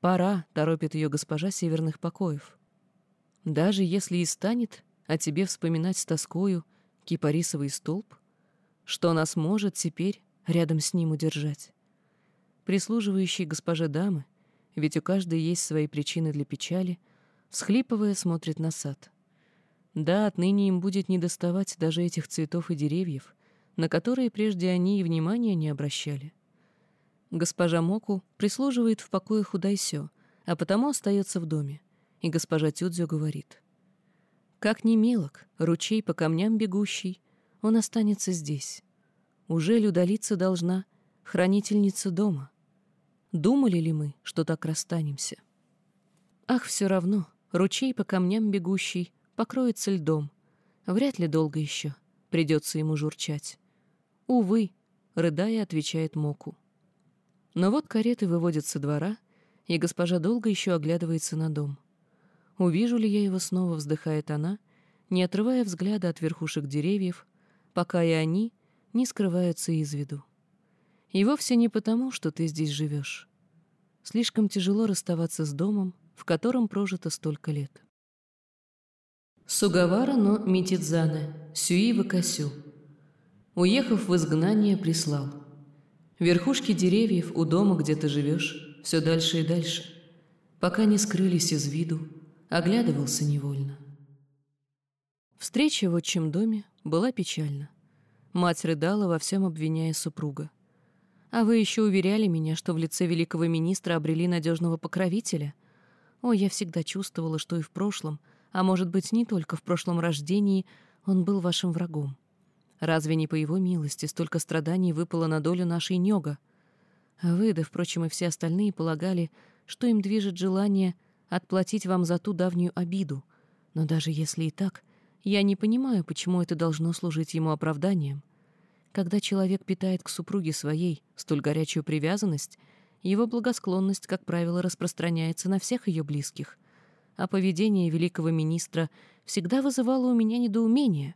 S2: «Пора», — торопит ее госпожа северных покоев. «Даже если и станет о тебе вспоминать с тоскою кипарисовый столб, что нас может теперь рядом с ним удержать? Прислуживающие госпоже дамы, ведь у каждой есть свои причины для печали, всхлипывая, смотрит на сад. Да, отныне им будет недоставать даже этих цветов и деревьев, на которые прежде они и внимания не обращали. Госпожа Моку прислуживает в покое Худайсё, а потому остается в доме, и госпожа Тюдзю говорит. «Как не мелок, ручей по камням бегущий, он останется здесь. Уже удалиться должна хранительница дома. Думали ли мы, что так расстанемся? Ах, все равно, ручей по камням бегущий покроется льдом. Вряд ли долго еще придется ему журчать. Увы, рыдая, отвечает Моку. Но вот кареты выводят со двора, и госпожа долго еще оглядывается на дом. Увижу ли я его снова, вздыхает она, не отрывая взгляда от верхушек деревьев, пока и они не скрываются из виду. И вовсе не потому, что ты здесь живешь. Слишком тяжело расставаться с домом, в котором прожито столько лет. Сугавара но Митидзане, Сюи Косю. Уехав в изгнание, прислал. Верхушки деревьев у дома, где ты живешь, все дальше и дальше, пока не скрылись из виду, оглядывался невольно. Встреча в отчим доме была печальна. Мать рыдала, во всем обвиняя супруга. А вы еще уверяли меня, что в лице великого министра обрели надежного покровителя. О, я всегда чувствовала, что и в прошлом, а может быть, не только в прошлом рождении, он был вашим врагом. Разве не по его милости столько страданий выпало на долю нашей Нега? А вы, да, впрочем, и все остальные полагали, что им движет желание отплатить вам за ту давнюю обиду. Но даже если и так, я не понимаю, почему это должно служить ему оправданием. Когда человек питает к супруге своей столь горячую привязанность, его благосклонность, как правило, распространяется на всех ее близких. А поведение великого министра всегда вызывало у меня недоумение.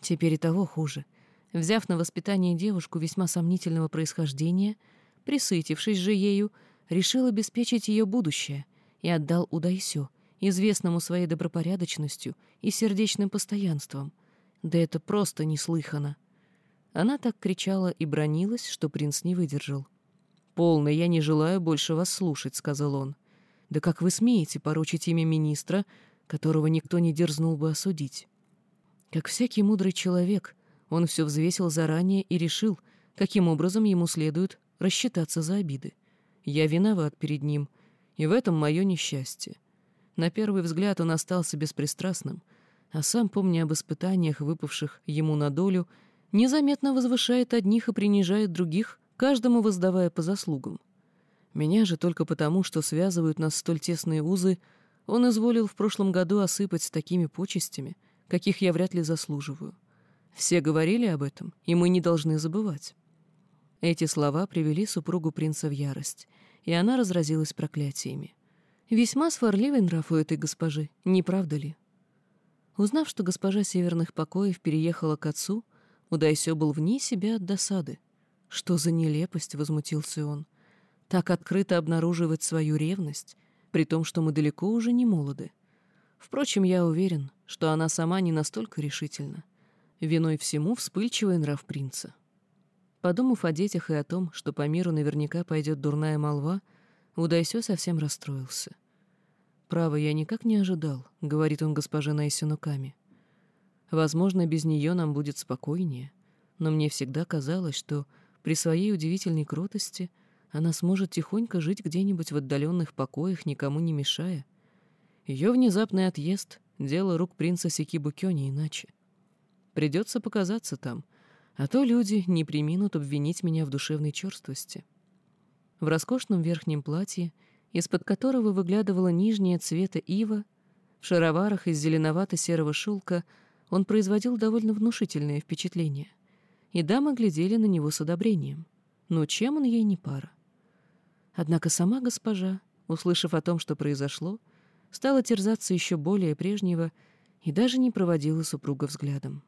S2: Теперь и того хуже. Взяв на воспитание девушку весьма сомнительного происхождения, присытившись же ею, решил обеспечить ее будущее и отдал Удайсю, известному своей добропорядочностью и сердечным постоянством. Да это просто неслыханно. Она так кричала и бронилась, что принц не выдержал. «Полно, я не желаю больше вас слушать», — сказал он. «Да как вы смеете порочить имя министра, которого никто не дерзнул бы осудить?» Как всякий мудрый человек, он все взвесил заранее и решил, каким образом ему следует рассчитаться за обиды. Я виноват перед ним, и в этом мое несчастье. На первый взгляд он остался беспристрастным, а сам, помня об испытаниях, выпавших ему на долю, незаметно возвышает одних и принижает других, каждому воздавая по заслугам. Меня же только потому, что связывают нас столь тесные узы, он изволил в прошлом году осыпать такими почестями, каких я вряд ли заслуживаю. Все говорили об этом, и мы не должны забывать. Эти слова привели супругу принца в ярость, и она разразилась проклятиями. Весьма сварливый нрав у этой госпожи, не правда ли? Узнав, что госпожа северных покоев переехала к отцу, Удайсё был вне себя от досады. «Что за нелепость?» — возмутился он. «Так открыто обнаруживать свою ревность, при том, что мы далеко уже не молоды. Впрочем, я уверен, что она сама не настолько решительна. Виной всему вспыльчивый нрав принца». Подумав о детях и о том, что по миру наверняка пойдет дурная молва, Удайсё совсем расстроился. «Право, я никак не ожидал», — говорит он госпоже Найсюнуками. Возможно, без нее нам будет спокойнее, но мне всегда казалось, что при своей удивительной кротости она сможет тихонько жить где-нибудь в отдаленных покоях, никому не мешая. Ее внезапный отъезд — дело рук принца Сикибукё не иначе. Придется показаться там, а то люди не приминут обвинить меня в душевной черствости. В роскошном верхнем платье, из-под которого выглядывала нижняя цвета ива, в шароварах из зеленовато-серого шелка — он производил довольно внушительное впечатление, и дамы глядели на него с одобрением. Но чем он ей не пара? Однако сама госпожа, услышав о том, что произошло, стала терзаться еще более прежнего и даже не проводила супруга взглядом.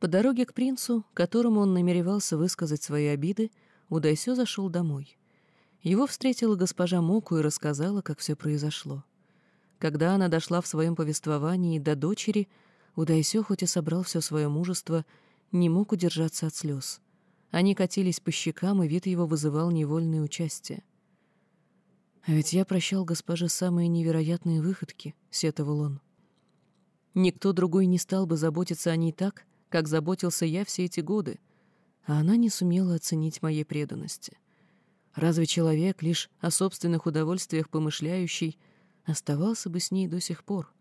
S2: По дороге к принцу, которому он намеревался высказать свои обиды, Удайсё зашел домой. Его встретила госпожа Моку и рассказала, как все произошло. Когда она дошла в своем повествовании до дочери, Удайсё, хоть и собрал все свое мужество, не мог удержаться от слез. Они катились по щекам, и вид его вызывал невольное участие. «А ведь я прощал госпоже самые невероятные выходки», — сетовал он. «Никто другой не стал бы заботиться о ней так, как заботился я все эти годы, а она не сумела оценить моей преданности. Разве человек, лишь о собственных удовольствиях помышляющий, оставался бы с ней до сих пор?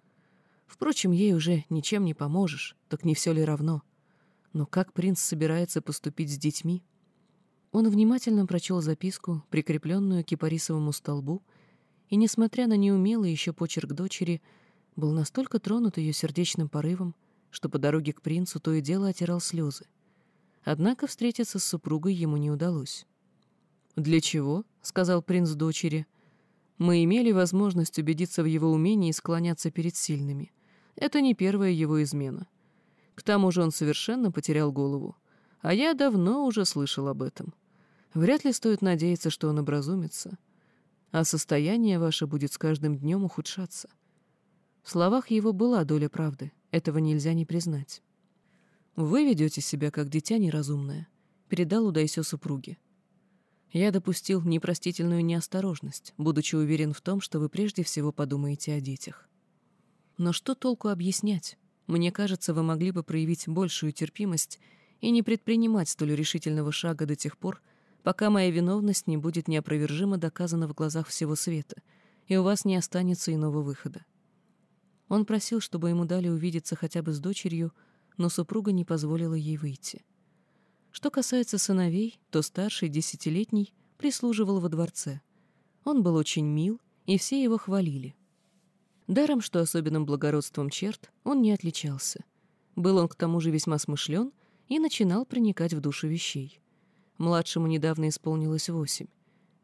S2: Впрочем, ей уже ничем не поможешь, так не все ли равно? Но как принц собирается поступить с детьми? Он внимательно прочел записку, прикрепленную к кипарисовому столбу, и, несмотря на неумелый еще почерк дочери, был настолько тронут ее сердечным порывом, что по дороге к принцу то и дело отирал слезы. Однако встретиться с супругой ему не удалось. «Для чего?» — сказал принц дочери. «Мы имели возможность убедиться в его умении склоняться перед сильными. Это не первая его измена. К тому же он совершенно потерял голову. А я давно уже слышал об этом. Вряд ли стоит надеяться, что он образумится. А состояние ваше будет с каждым днем ухудшаться». В словах его была доля правды, этого нельзя не признать. «Вы ведете себя как дитя неразумное», — передал Удайсё супруге. Я допустил непростительную неосторожность, будучи уверен в том, что вы прежде всего подумаете о детях. Но что толку объяснять? Мне кажется, вы могли бы проявить большую терпимость и не предпринимать столь решительного шага до тех пор, пока моя виновность не будет неопровержимо доказана в глазах всего света, и у вас не останется иного выхода. Он просил, чтобы ему дали увидеться хотя бы с дочерью, но супруга не позволила ей выйти. Что касается сыновей, то старший, десятилетний, прислуживал во дворце. Он был очень мил, и все его хвалили. Даром, что особенным благородством черт, он не отличался. Был он к тому же весьма смышлен и начинал проникать в душу вещей. Младшему недавно исполнилось восемь.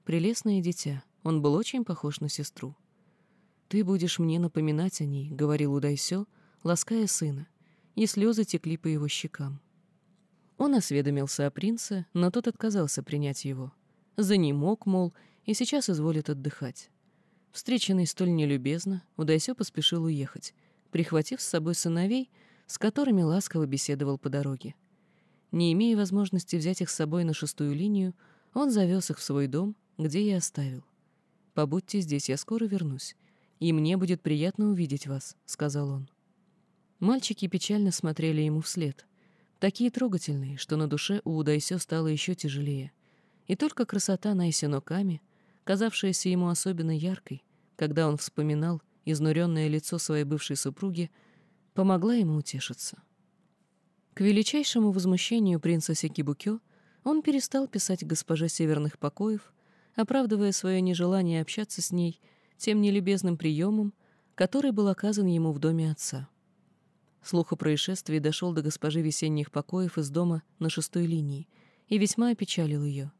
S2: Прелестное дитя, он был очень похож на сестру. «Ты будешь мне напоминать о ней», — говорил Удайсё, лаская сына, и слезы текли по его щекам. Он осведомился о принце, но тот отказался принять его. За ним мог, мол, и сейчас изволит отдыхать. Встреченный столь нелюбезно, Удайсё поспешил уехать, прихватив с собой сыновей, с которыми ласково беседовал по дороге. Не имея возможности взять их с собой на шестую линию, он завез их в свой дом, где я оставил. «Побудьте здесь, я скоро вернусь, и мне будет приятно увидеть вас», — сказал он. Мальчики печально смотрели ему вслед. Такие трогательные, что на душе у Удайсё стало еще тяжелее. И только красота Найсиноками, казавшаяся ему особенно яркой, когда он вспоминал изнуренное лицо своей бывшей супруги, помогла ему утешиться. К величайшему возмущению принца Секибукё он перестал писать госпоже северных покоев, оправдывая свое нежелание общаться с ней тем нелюбезным приемом, который был оказан ему в доме отца. Слух о происшествии дошел до госпожи весенних покоев из дома на шестой линии и весьма опечалил ее.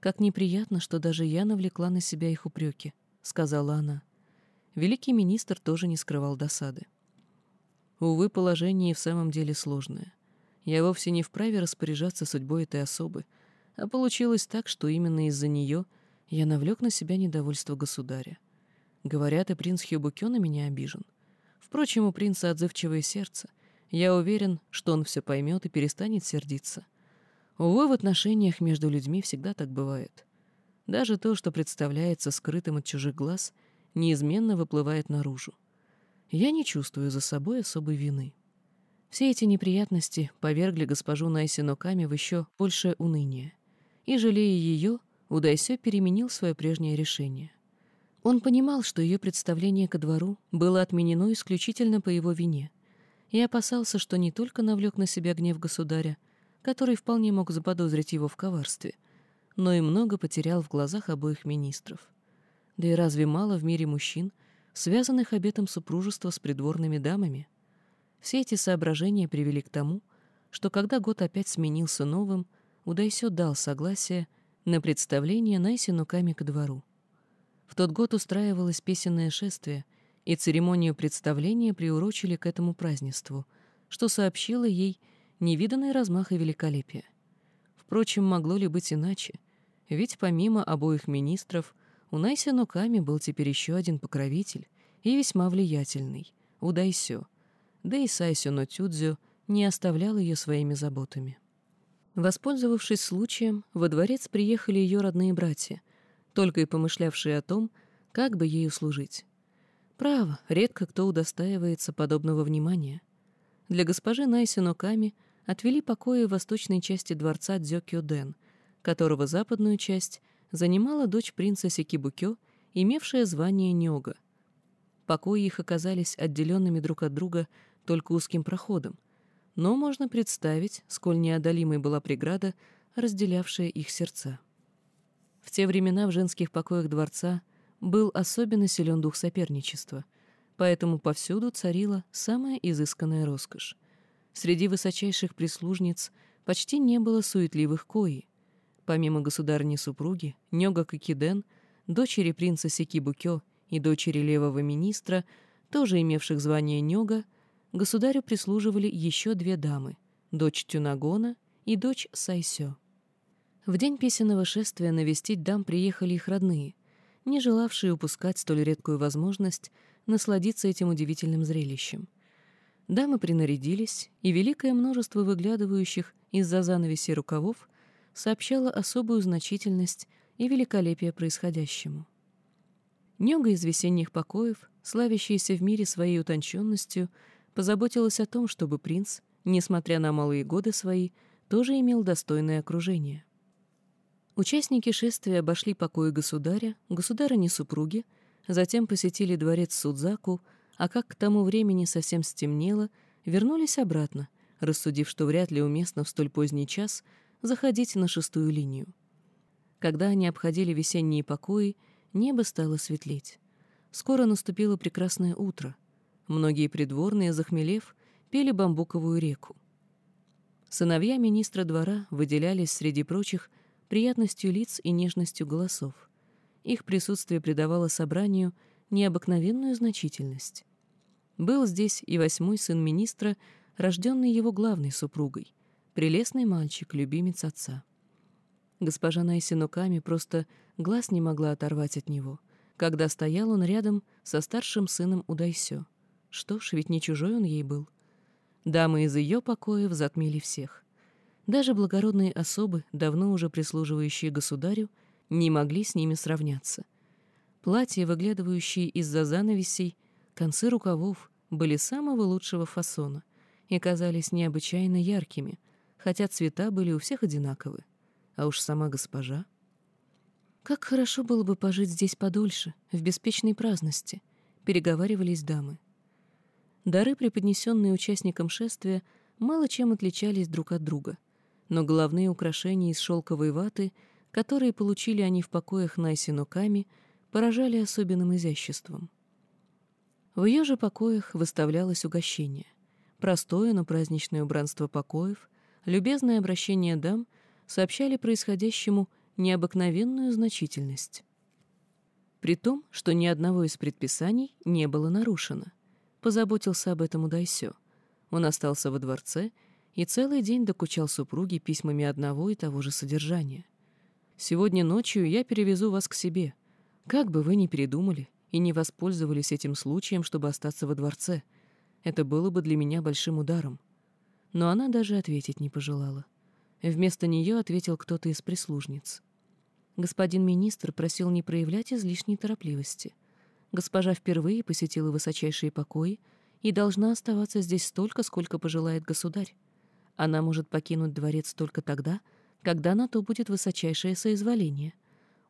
S2: «Как неприятно, что даже я навлекла на себя их упреки», — сказала она. Великий министр тоже не скрывал досады. Увы, положение и в самом деле сложное. Я вовсе не вправе распоряжаться судьбой этой особы, а получилось так, что именно из-за нее я навлек на себя недовольство государя. Говорят, и принц Хюбукё на меня обижен. Впрочем, у принца отзывчивое сердце. Я уверен, что он все поймет и перестанет сердиться. Увы, в отношениях между людьми всегда так бывает. Даже то, что представляется скрытым от чужих глаз, неизменно выплывает наружу. Я не чувствую за собой особой вины. Все эти неприятности повергли госпожу Найсиноками в еще большее уныние. И, жалея ее, Удайсё переменил свое прежнее решение. Он понимал, что ее представление ко двору было отменено исключительно по его вине, и опасался, что не только навлек на себя гнев государя, который вполне мог заподозрить его в коварстве, но и много потерял в глазах обоих министров. Да и разве мало в мире мужчин, связанных обетом супружества с придворными дамами? Все эти соображения привели к тому, что когда год опять сменился новым, Удайсё дал согласие на представление Найсинуками ко двору. В тот год устраивалось песенное шествие, и церемонию представления приурочили к этому празднеству, что сообщило ей невиданный размах и великолепие. Впрочем, могло ли быть иначе? Ведь помимо обоих министров, у Найся Нуками был теперь еще один покровитель, и весьма влиятельный — Удайсё, да и Сайсё Нотюдзё не оставлял ее своими заботами. Воспользовавшись случаем, во дворец приехали ее родные братья, только и помышлявшие о том, как бы ей услужить. Право, редко кто удостаивается подобного внимания. Для госпожи Найси Ноками отвели покои в восточной части дворца Дзёкё-дэн, которого западную часть занимала дочь принца Сикибукё, имевшая звание Нёга. Покои их оказались отделенными друг от друга только узким проходом, но можно представить, сколь неодолимой была преграда, разделявшая их сердца. В те времена в женских покоях дворца был особенно силен дух соперничества, поэтому повсюду царила самая изысканная роскошь. Среди высочайших прислужниц почти не было суетливых кои. Помимо государни-супруги, Нёга Кокиден, дочери принца Секибукё и дочери левого министра, тоже имевших звание Нёга, государю прислуживали еще две дамы — дочь Тюнагона и дочь Сайсё. В день песенного шествия навестить дам приехали их родные, не желавшие упускать столь редкую возможность насладиться этим удивительным зрелищем. Дамы принарядились, и великое множество выглядывающих из-за занавесей рукавов сообщало особую значительность и великолепие происходящему. Нега из весенних покоев, славящаяся в мире своей утонченностью, позаботилась о том, чтобы принц, несмотря на малые годы свои, тоже имел достойное окружение. Участники шествия обошли покои государя, государыни-супруги, затем посетили дворец Судзаку, а как к тому времени совсем стемнело, вернулись обратно, рассудив, что вряд ли уместно в столь поздний час заходить на шестую линию. Когда они обходили весенние покои, небо стало светлеть. Скоро наступило прекрасное утро — Многие придворные, захмелев, пели бамбуковую реку. Сыновья министра двора выделялись среди прочих приятностью лиц и нежностью голосов. Их присутствие придавало собранию необыкновенную значительность. Был здесь и восьмой сын министра, рожденный его главной супругой, прелестный мальчик, любимец отца. Госпожа Найсинуками просто глаз не могла оторвать от него, когда стоял он рядом со старшим сыном Удайсё. Что ж, ведь не чужой он ей был. Дамы из ее покоев затмили всех. Даже благородные особы, давно уже прислуживающие государю, не могли с ними сравняться. Платья, выглядывающие из-за занавесей, концы рукавов были самого лучшего фасона и казались необычайно яркими, хотя цвета были у всех одинаковы. А уж сама госпожа... Как хорошо было бы пожить здесь подольше, в беспечной праздности, переговаривались дамы. Дары, преподнесенные участникам шествия, мало чем отличались друг от друга, но головные украшения из шелковой ваты, которые получили они в покоях Найсиноками, поражали особенным изяществом. В ее же покоях выставлялось угощение. Простое, но праздничное убранство покоев, любезное обращение дам сообщали происходящему необыкновенную значительность. При том, что ни одного из предписаний не было нарушено позаботился об этом Удайсё. Он остался во дворце и целый день докучал супруге письмами одного и того же содержания. «Сегодня ночью я перевезу вас к себе. Как бы вы ни передумали и не воспользовались этим случаем, чтобы остаться во дворце, это было бы для меня большим ударом». Но она даже ответить не пожелала. Вместо нее ответил кто-то из прислужниц. Господин министр просил не проявлять излишней торопливости — Госпожа впервые посетила высочайшие покои и должна оставаться здесь столько, сколько пожелает государь. Она может покинуть дворец только тогда, когда на то будет высочайшее соизволение.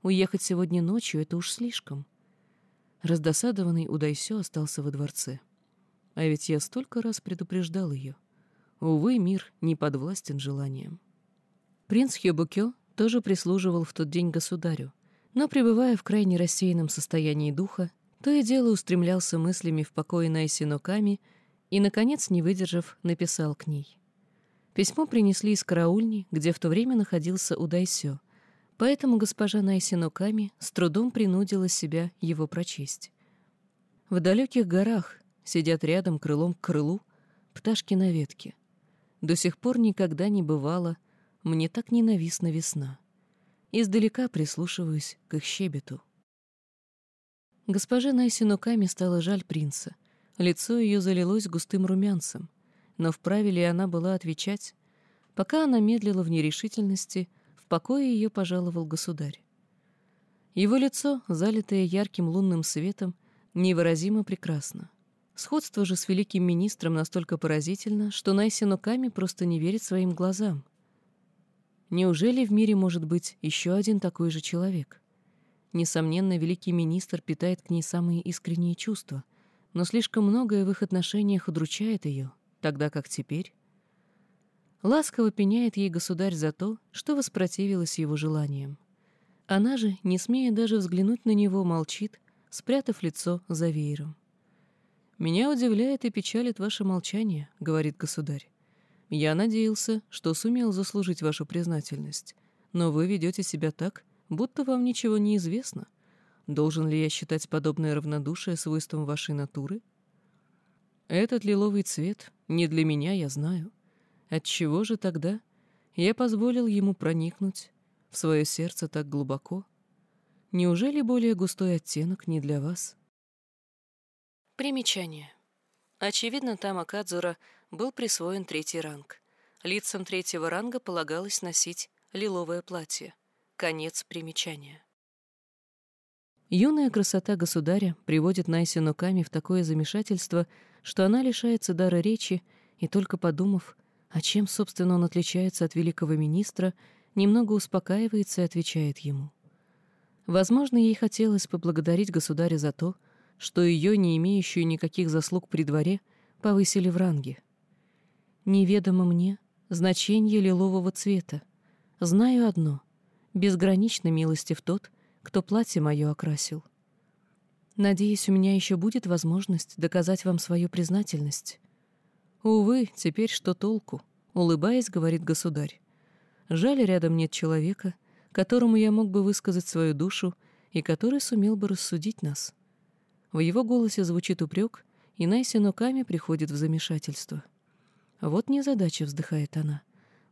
S2: Уехать сегодня ночью — это уж слишком. Раздосадованный Удайсё остался во дворце. А ведь я столько раз предупреждал ее. Увы, мир не подвластен желаниям. Принц Хёбукё тоже прислуживал в тот день государю, но, пребывая в крайне рассеянном состоянии духа, то и дело устремлялся мыслями в покое Найсиноками и, наконец, не выдержав, написал к ней. Письмо принесли из караульни, где в то время находился Удайсё, поэтому госпожа Найсиноками с трудом принудила себя его прочесть. В далеких горах сидят рядом крылом к крылу пташки на ветке. До сих пор никогда не бывало, мне так ненавистна весна. Издалека прислушиваюсь к их щебету. Госпоже Найсинуками стало жаль принца. Лицо ее залилось густым румянцем. Но вправе ли она была отвечать? Пока она медлила в нерешительности, в покое ее пожаловал государь. Его лицо, залитое ярким лунным светом, невыразимо прекрасно. Сходство же с великим министром настолько поразительно, что Найси Ноками просто не верит своим глазам. Неужели в мире может быть еще один такой же человек? Несомненно, великий министр питает к ней самые искренние чувства, но слишком многое в их отношениях удручает ее, тогда как теперь... Ласково пеняет ей государь за то, что воспротивилась его желаниям. Она же, не смея даже взглянуть на него, молчит, спрятав лицо за веером. «Меня удивляет и печалит ваше молчание», — говорит государь. «Я надеялся, что сумел заслужить вашу признательность, но вы ведете себя так, будто вам ничего не известно. Должен ли я считать подобное равнодушие свойством вашей натуры? Этот лиловый цвет не для меня, я знаю. Отчего же тогда я позволил ему проникнуть в свое сердце так глубоко? Неужели более густой оттенок не для вас?»
S1: Примечание. Очевидно, там Акадзура был присвоен третий ранг. Лицам третьего ранга полагалось носить лиловое платье. Конец примечания.
S2: Юная красота государя приводит Найси Нуками в такое замешательство, что она лишается дара речи, и только подумав, а чем, собственно, он отличается от великого министра, немного успокаивается и отвечает ему. Возможно, ей хотелось поблагодарить государя за то, что ее, не имеющую никаких заслуг при дворе, повысили в ранге. Неведомо мне значение лилового цвета. Знаю одно — безгранично милостив тот, кто платье мое окрасил. Надеюсь, у меня еще будет возможность доказать вам свою признательность. Увы, теперь что толку? Улыбаясь, говорит государь. Жаль, рядом нет человека, которому я мог бы высказать свою душу и который сумел бы рассудить нас. В его голосе звучит упрек, и Найси Ноками приходит в замешательство. «Вот незадача», — вздыхает она.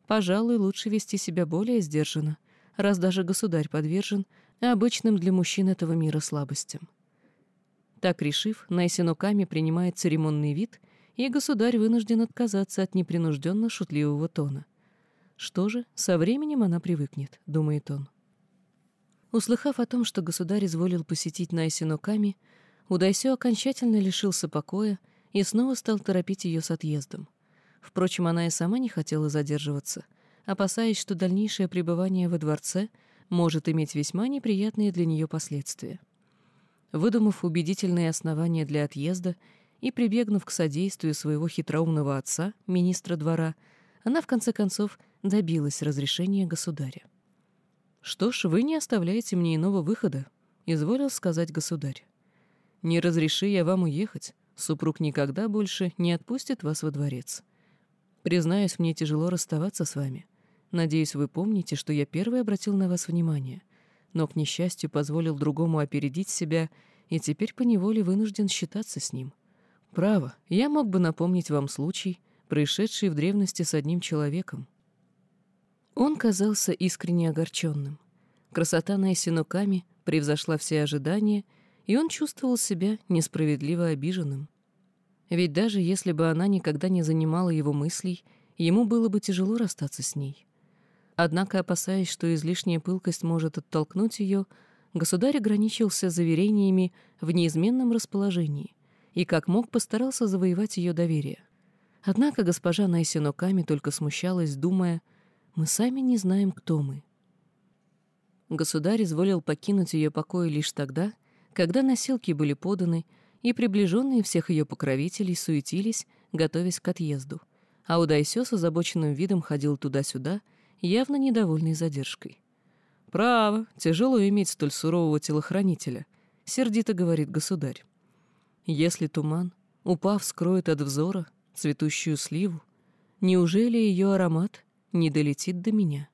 S2: «Пожалуй, лучше вести себя более сдержанно, раз даже государь подвержен обычным для мужчин этого мира слабостям». Так решив, Найси Ноками принимает церемонный вид, и государь вынужден отказаться от непринужденно шутливого тона. Что же, со временем она привыкнет, думает он. Услыхав о том, что государь изволил посетить Найси Ноками, Удайсё окончательно лишился покоя и снова стал торопить ее с отъездом. Впрочем, она и сама не хотела задерживаться, опасаясь, что дальнейшее пребывание во дворце может иметь весьма неприятные для нее последствия. Выдумав убедительные основания для отъезда и прибегнув к содействию своего хитроумного отца, министра двора, она в конце концов добилась разрешения государя. «Что ж, вы не оставляете мне иного выхода», — изволил сказать государь. Не разреши я вам уехать, супруг никогда больше не отпустит вас во дворец. Признаюсь, мне тяжело расставаться с вами. Надеюсь, вы помните, что я первый обратил на вас внимание, но, к несчастью, позволил другому опередить себя и теперь поневоле вынужден считаться с ним. Право, я мог бы напомнить вам случай, происшедший в древности с одним человеком. Он казался искренне огорченным. Красота Найсинуками превзошла все ожидания — и он чувствовал себя несправедливо обиженным. Ведь даже если бы она никогда не занимала его мыслей, ему было бы тяжело расстаться с ней. Однако, опасаясь, что излишняя пылкость может оттолкнуть ее, государь ограничился заверениями в неизменном расположении и как мог постарался завоевать ее доверие. Однако госпожа Найсиноками только смущалась, думая, «Мы сами не знаем, кто мы». Государь изволил покинуть ее покои лишь тогда, когда носилки были поданы, и приближенные всех ее покровителей суетились, готовясь к отъезду, а Удайсё с озабоченным видом ходил туда-сюда, явно недовольный задержкой. «Право, тяжело иметь столь сурового телохранителя», — сердито говорит государь. «Если туман, упав, скроет от взора цветущую сливу, неужели ее аромат не долетит до меня?»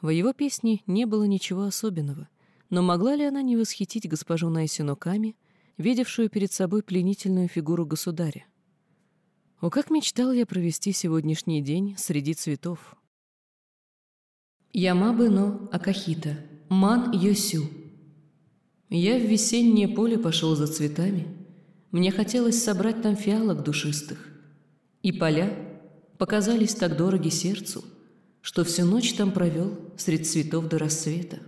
S2: В его песне не было ничего особенного — но могла ли она не восхитить госпожу Найсиноками, видевшую перед собой пленительную фигуру государя? О, как мечтал я провести сегодняшний день среди цветов! Ямабы но Акахита, Ман Йосю. Я в весеннее поле пошел за цветами. Мне хотелось собрать там фиалок душистых. И поля показались так дороги сердцу, что всю ночь там провел средь цветов до рассвета.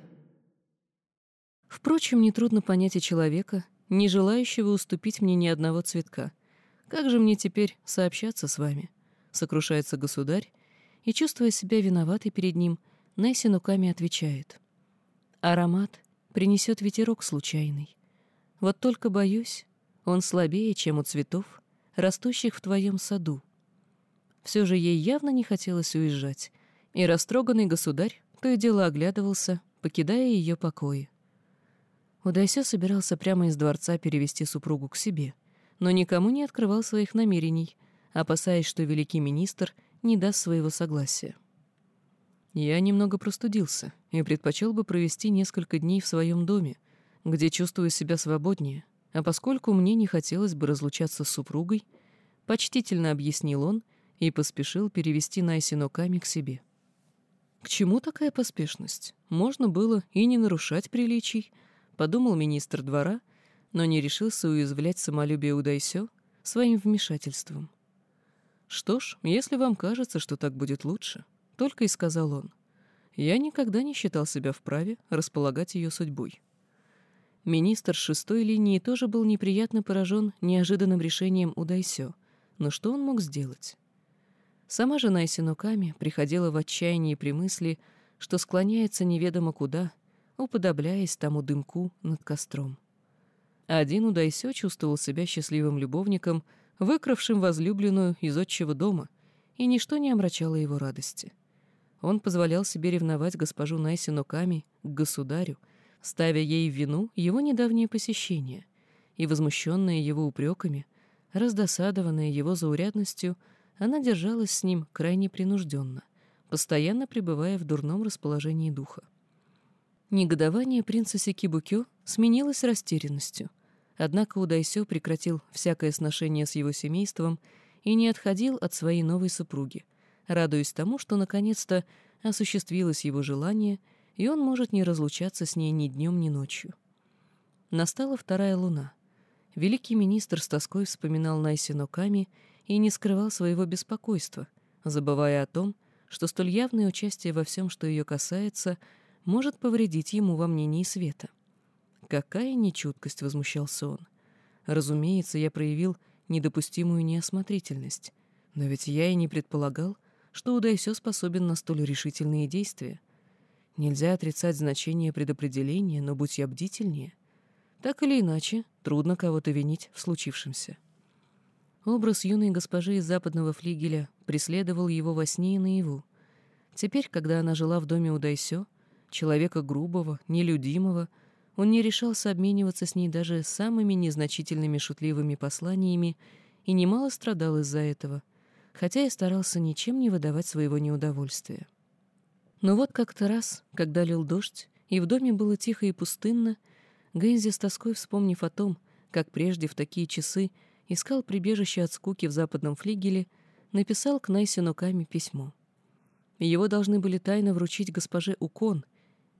S2: Впрочем, нетрудно понять и человека, не желающего уступить мне ни одного цветка. Как же мне теперь сообщаться с вами? Сокрушается государь, и, чувствуя себя виноватой перед ним, Несси нуками отвечает. Аромат принесет ветерок случайный. Вот только боюсь, он слабее, чем у цветов, растущих в твоем саду. Все же ей явно не хотелось уезжать, и растроганный государь то и дело оглядывался, покидая ее покои. Удайсё собирался прямо из дворца перевести супругу к себе, но никому не открывал своих намерений, опасаясь, что великий министр не даст своего согласия. Я немного простудился и предпочел бы провести несколько дней в своем доме, где чувствую себя свободнее, а поскольку мне не хотелось бы разлучаться с супругой, почтительно объяснил он и поспешил перевести Найсино Ками к себе. К чему такая поспешность? Можно было и не нарушать приличий, подумал министр двора, но не решился уязвлять самолюбие Удайсё своим вмешательством. Что ж, если вам кажется, что так будет лучше, только и сказал он. Я никогда не считал себя вправе располагать ее судьбой. Министр шестой линии тоже был неприятно поражен неожиданным решением Удайсё, но что он мог сделать? Сама жена Исинуками приходила в отчаяние при мысли, что склоняется неведомо куда, уподобляясь тому дымку над костром. Один Удайсё чувствовал себя счастливым любовником, выкравшим возлюбленную из отчего дома, и ничто не омрачало его радости. Он позволял себе ревновать госпожу Найсину Ками к государю, ставя ей в вину его недавнее посещение, и, возмущенная его упреками, раздосадованная его заурядностью, она держалась с ним крайне принужденно, постоянно пребывая в дурном расположении духа. Негодование принцессы Кибукё сменилось растерянностью, однако Удайсё прекратил всякое сношение с его семейством и не отходил от своей новой супруги, радуясь тому, что наконец-то осуществилось его желание, и он может не разлучаться с ней ни днем, ни ночью. Настала вторая луна. Великий министр с тоской вспоминал Найсино Ками и не скрывал своего беспокойства, забывая о том, что столь явное участие во всем, что ее касается, может повредить ему во мнении света. Какая нечуткость, возмущался он. Разумеется, я проявил недопустимую неосмотрительность, но ведь я и не предполагал, что Удайсё способен на столь решительные действия. Нельзя отрицать значение предопределения, но будь я бдительнее. Так или иначе, трудно кого-то винить в случившемся. Образ юной госпожи из западного флигеля преследовал его во сне и наяву. Теперь, когда она жила в доме Удайсё, человека грубого, нелюдимого, он не решался обмениваться с ней даже самыми незначительными шутливыми посланиями и немало страдал из-за этого — хотя и старался ничем не выдавать своего неудовольствия. Но вот как-то раз, когда лил дождь, и в доме было тихо и пустынно, Гэнзи с тоской вспомнив о том, как прежде в такие часы искал прибежище от скуки в западном флигеле, написал к Найсе Ноками письмо. Его должны были тайно вручить госпоже Укон,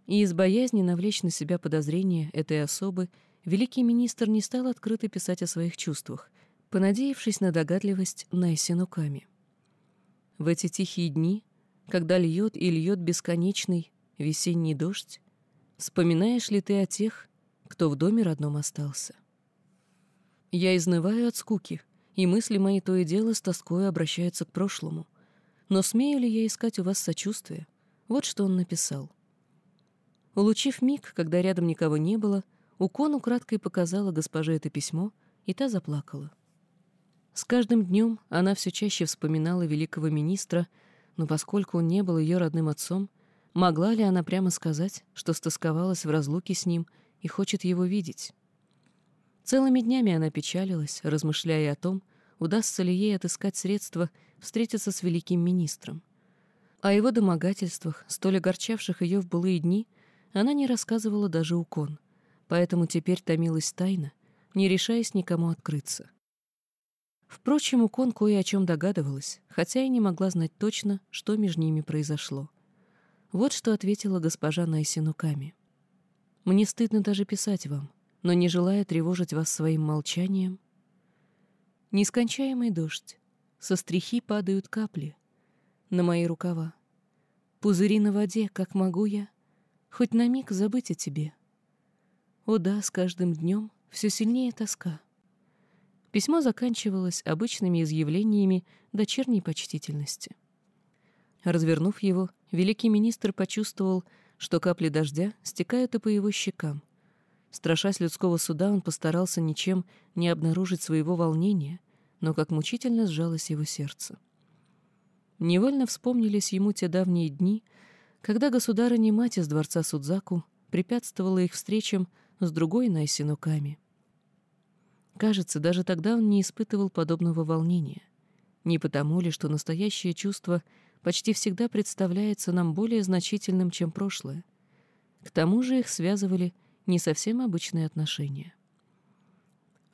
S2: и из боязни навлечь на себя подозрения этой особы великий министр не стал открыто писать о своих чувствах, понадеявшись на догадливость Найсинуками. В эти тихие дни, когда льет и льет бесконечный весенний дождь, вспоминаешь ли ты о тех, кто в доме родном остался? Я изнываю от скуки, и мысли мои то и дело с тоской обращаются к прошлому. Но смею ли я искать у вас сочувствие? Вот что он написал. Улучив миг, когда рядом никого не было, Укон украдкой показала госпоже это письмо, и та заплакала. С каждым днем она все чаще вспоминала великого министра, но поскольку он не был ее родным отцом, могла ли она прямо сказать, что стосковалась в разлуке с ним и хочет его видеть? Целыми днями она печалилась, размышляя о том, удастся ли ей отыскать средства встретиться с великим министром. О его домогательствах, столь огорчавших ее в былые дни, она не рассказывала даже Укон, поэтому теперь томилась тайно, не решаясь никому открыться. Впрочем, Укон кое о чем догадывалась, хотя и не могла знать точно, что между ними произошло. Вот что ответила госпожа Найсинуками. «Мне стыдно даже писать вам, но не желая тревожить вас своим молчанием. Нескончаемый дождь, со стрихи падают капли на мои рукава. Пузыри на воде, как могу я, хоть на миг забыть о тебе. О да, с каждым днем все сильнее тоска. Письмо заканчивалось обычными изъявлениями дочерней почтительности. Развернув его, великий министр почувствовал, что капли дождя стекают и по его щекам. Страшась людского суда, он постарался ничем не обнаружить своего волнения, но как мучительно сжалось его сердце. Невольно вспомнились ему те давние дни, когда государыня-мать из дворца Судзаку препятствовала их встречам с другой Найсинуками. Кажется, даже тогда он не испытывал подобного волнения. Не потому ли, что настоящее чувство почти всегда представляется нам более значительным, чем прошлое. К тому же их связывали не совсем обычные отношения.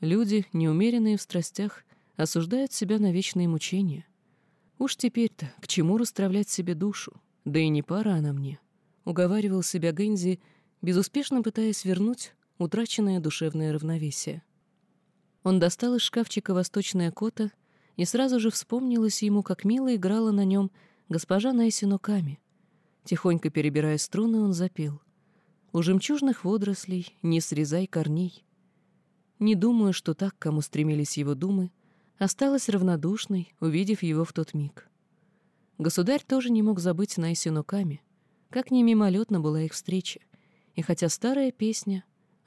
S2: Люди, неумеренные в страстях, осуждают себя на вечные мучения. Уж теперь-то к чему расстравлять себе душу? Да и не пара она мне. Уговаривал себя Гэнзи, безуспешно пытаясь вернуть утраченное душевное равновесие. Он достал из шкафчика восточное кота, и сразу же вспомнилось ему, как мило играла на нем госпожа Найсинуками. Тихонько перебирая струны, он запел. «У жемчужных водорослей не срезай корней». Не думаю, что так, кому стремились его думы, осталась равнодушной, увидев его в тот миг. Государь тоже не мог забыть Найсинуками, как не мимолетно была их встреча, и хотя старая песня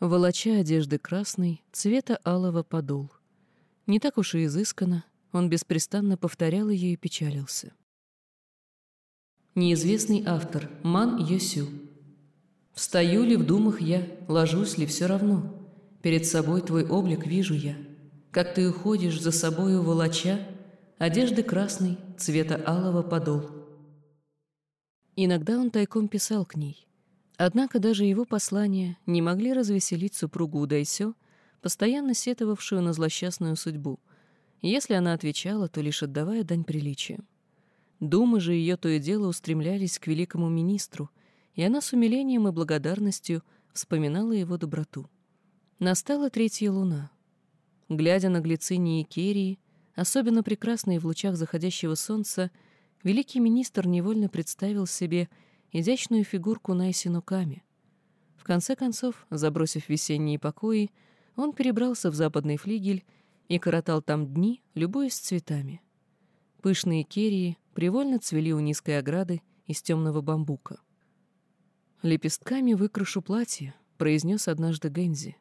S2: волоча одежды красной, цвета алого подол. Не так уж и изысканно, он беспрестанно повторял ее и печалился. Неизвестный автор Ман Йосю. Встаю ли в думах я, ложусь ли все равно, Перед собой твой облик вижу я, Как ты уходишь за собою волоча Одежды красной, цвета алого подол. Иногда он тайком писал к ней — Однако даже его послания не могли развеселить супругу Удайсё, постоянно сетовавшую на злосчастную судьбу. Если она отвечала, то лишь отдавая дань приличиям. Думы же ее то и дело устремлялись к великому министру, и она с умилением и благодарностью вспоминала его доброту. Настала третья луна. Глядя на глицинии и керии, особенно прекрасные в лучах заходящего солнца, великий министр невольно представил себе — изящную фигурку Найси Нуками. В конце концов, забросив весенние покои, он перебрался в западный флигель и коротал там дни, любуясь цветами. Пышные керии привольно цвели у низкой ограды из темного бамбука. «Лепестками выкрашу платье», — произнес однажды Гензи.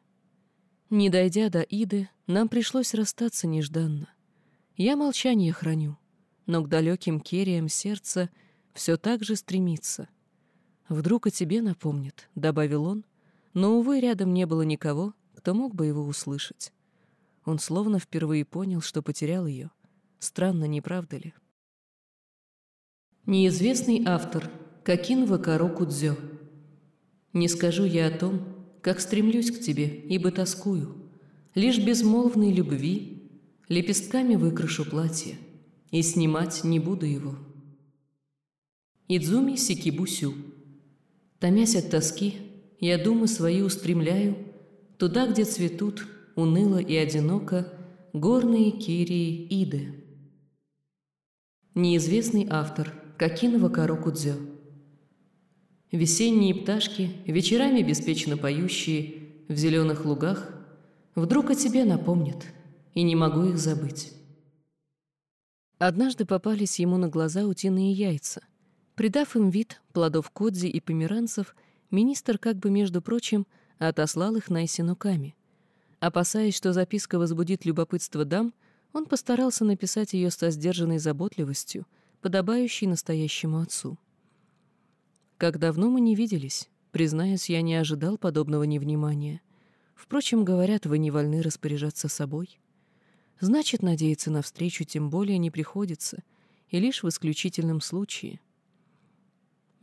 S2: Не дойдя до Иды, нам пришлось расстаться нежданно. Я молчание храню, но к далеким кериям сердце все так же стремится. «Вдруг о тебе напомнит», — добавил он, но, увы, рядом не было никого, кто мог бы его услышать. Он словно впервые понял, что потерял ее. Странно, не правда ли? Неизвестный автор Какин Вакаро Кудзё Не скажу я о том, как стремлюсь к тебе, ибо тоскую. Лишь безмолвной любви лепестками выкрашу платье, и снимать не буду его. Идзуми Сикибусю Томясь от тоски, я думы свои устремляю Туда, где цветут, уныло и одиноко, Горные кирии Иды. Неизвестный автор Кокинова Карокудзё Весенние пташки, вечерами беспечно поющие В зеленых лугах, Вдруг о тебе напомнят, и не могу их забыть. Однажды попались ему на глаза утиные яйца — Придав им вид плодов кодзи и померанцев, министр как бы, между прочим, отослал их Найсинуками. Опасаясь, что записка возбудит любопытство дам, он постарался написать ее со сдержанной заботливостью, подобающей настоящему отцу. «Как давно мы не виделись. Признаюсь, я не ожидал подобного невнимания. Впрочем, говорят, вы не вольны распоряжаться собой. Значит, надеяться на встречу тем более не приходится, и лишь в исключительном случае»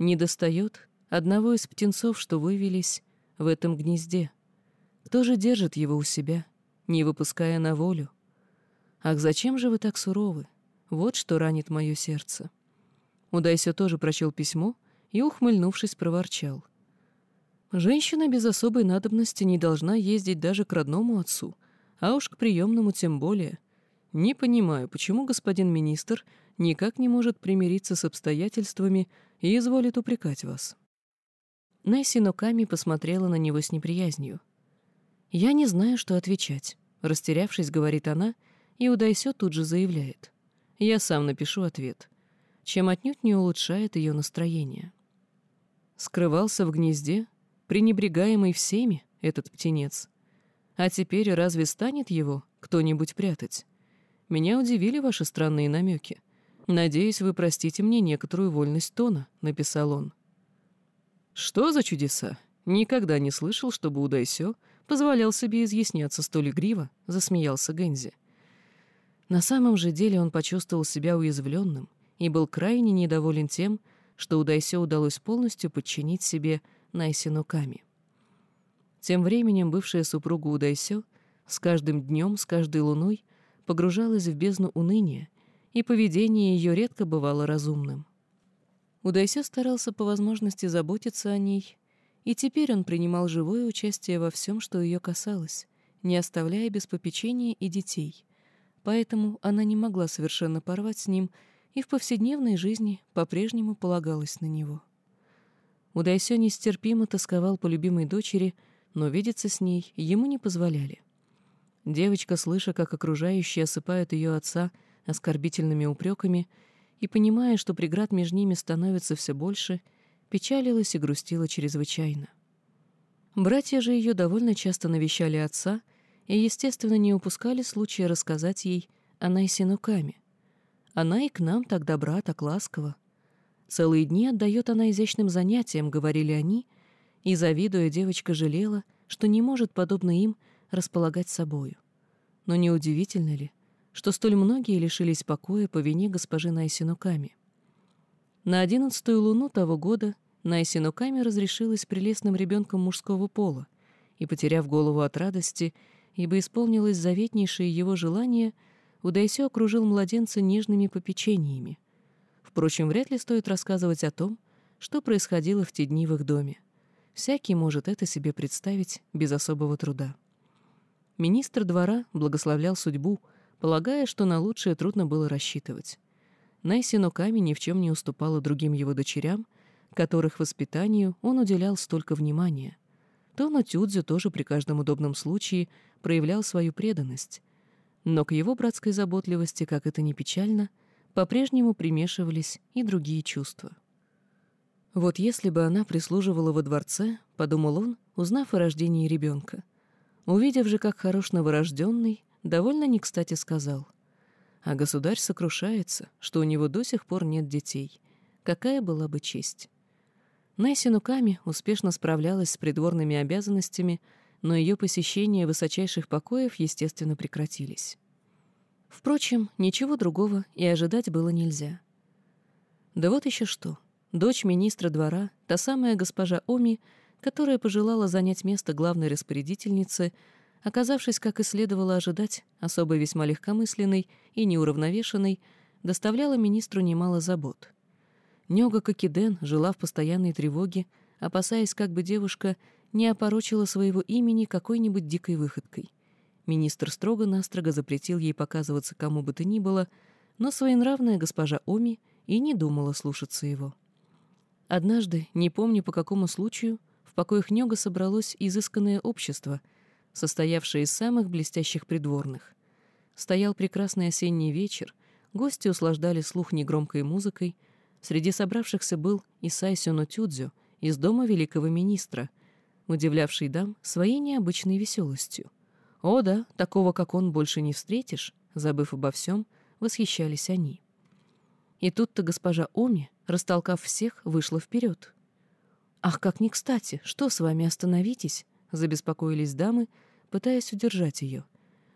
S2: не достает одного из птенцов, что вывелись в этом гнезде. Кто же держит его у себя, не выпуская на волю? Ах, зачем же вы так суровы? Вот что ранит мое сердце. Удайся тоже прочел письмо и, ухмыльнувшись, проворчал. Женщина без особой надобности не должна ездить даже к родному отцу, а уж к приемному тем более. Не понимаю, почему господин министр никак не может примириться с обстоятельствами, и изволит упрекать вас». Несси Ноками посмотрела на него с неприязнью. «Я не знаю, что отвечать», — растерявшись, говорит она, и Удайсё тут же заявляет. «Я сам напишу ответ», чем отнюдь не улучшает ее настроение. Скрывался в гнезде, пренебрегаемый всеми, этот птенец. А теперь разве станет его кто-нибудь прятать? Меня удивили ваши странные намеки. Надеюсь, вы простите мне некоторую вольность тона, написал он. Что за чудеса? Никогда не слышал, чтобы Удайсё позволял себе изъясняться столь игриво, засмеялся Гензи. На самом же деле он почувствовал себя уязвленным и был крайне недоволен тем, что Удайсё удалось полностью подчинить себе Найсину Ками. Тем временем бывшая супруга Удайсё с каждым днем, с каждой луной погружалась в бездну уныния, и поведение ее редко бывало разумным. Удайсё старался по возможности заботиться о ней, и теперь он принимал живое участие во всем, что ее касалось, не оставляя без попечения и детей. Поэтому она не могла совершенно порвать с ним и в повседневной жизни по-прежнему полагалась на него. Удайсё нестерпимо тосковал по любимой дочери, но видеться с ней ему не позволяли. Девочка, слыша, как окружающие осыпают ее отца оскорбительными упреками, и понимая, что преград между ними становится все больше, печалилась и грустила чрезвычайно. Братья же ее довольно часто навещали отца и, естественно, не упускали случая рассказать ей о Найсинукаме. Она и к нам так добра, так ласкова. Целые дни отдает она изящным занятиям, говорили они, и, завидуя, девочка жалела, что не может, подобно им, располагать собою. Но неудивительно ли, что столь многие лишились покоя по вине госпожи Найсинуками? На одиннадцатую луну того года Найсинуками разрешилась прелестным ребенком мужского пола, и, потеряв голову от радости, ибо исполнилось заветнейшее его желание, Удайсё окружил младенца нежными попечениями. Впрочем, вряд ли стоит рассказывать о том, что происходило в те дни в их доме. Всякий может это себе представить без особого труда. Министр двора благословлял судьбу, полагая, что на лучшее трудно было рассчитывать. Найси Ноками ни в чем не уступала другим его дочерям, которых воспитанию он уделял столько внимания. Тоно Тюдзю тоже при каждом удобном случае проявлял свою преданность. Но к его братской заботливости, как это ни печально, по-прежнему примешивались и другие чувства. Вот если бы она прислуживала во дворце, подумал он, узнав о рождении ребенка, Увидев же, как хорош новорожденный, довольно не кстати сказал. А государь сокрушается, что у него до сих пор нет детей. Какая была бы честь? Несси Нуками успешно справлялась с придворными обязанностями, но ее посещения высочайших покоев, естественно, прекратились. Впрочем, ничего другого и ожидать было нельзя. Да вот еще что. Дочь министра двора, та самая госпожа Оми, которая пожелала занять место главной распорядительницы, оказавшись, как и следовало ожидать, особо весьма легкомысленной и неуравновешенной, доставляла министру немало забот. Нёга Кокиден жила в постоянной тревоге, опасаясь, как бы девушка не опорочила своего имени какой-нибудь дикой выходкой. Министр строго-настрого запретил ей показываться кому бы то ни было, но своенравная госпожа Оми и не думала слушаться его. Однажды, не помню по какому случаю, в покоях Нёга собралось изысканное общество, состоявшее из самых блестящих придворных. Стоял прекрасный осенний вечер, гости услаждали слух негромкой музыкой, среди собравшихся был Исай Сёно Тюдзю из дома великого министра, удивлявший дам своей необычной веселостью. О да, такого, как он, больше не встретишь, забыв обо всем, восхищались они. И тут-то госпожа Оми, растолкав всех, вышла вперед. «Ах, как не кстати! Что с вами, остановитесь?» — забеспокоились дамы, пытаясь удержать ее.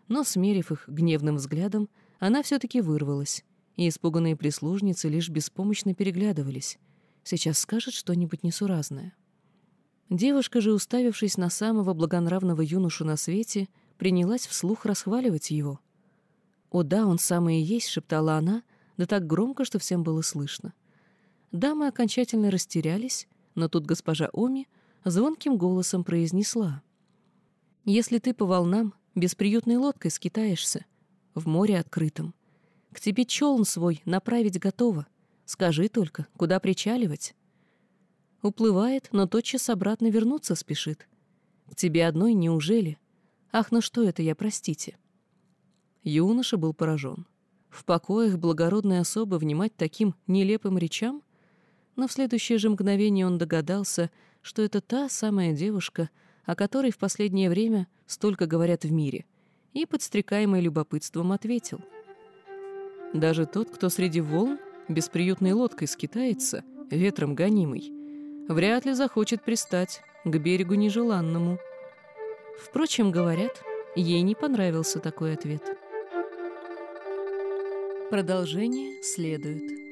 S2: Но, смерив их гневным взглядом, она все-таки вырвалась, и испуганные прислужницы лишь беспомощно переглядывались. Сейчас скажет что-нибудь несуразное. Девушка же, уставившись на самого благонравного юношу на свете, принялась вслух расхваливать его. «О да, он самый и есть», — шептала она, да так громко, что всем было слышно. Дамы окончательно растерялись, но тут госпожа Оми звонким голосом произнесла. «Если ты по волнам бесприютной лодкой скитаешься, в море открытом, к тебе челн свой направить готово, скажи только, куда причаливать?» Уплывает, но тотчас обратно вернуться спешит. К тебе одной неужели? Ах, ну что это я, простите. Юноша был поражен. В покоях благородной особы внимать таким нелепым речам? Но в следующее же мгновение он догадался, что это та самая девушка, о которой в последнее время столько говорят в мире, и, подстрекаемый любопытством, ответил. «Даже тот, кто среди волн бесприютной лодкой скитается, ветром гонимый, вряд ли захочет пристать к берегу нежеланному». Впрочем, говорят, ей не понравился такой ответ. Продолжение следует.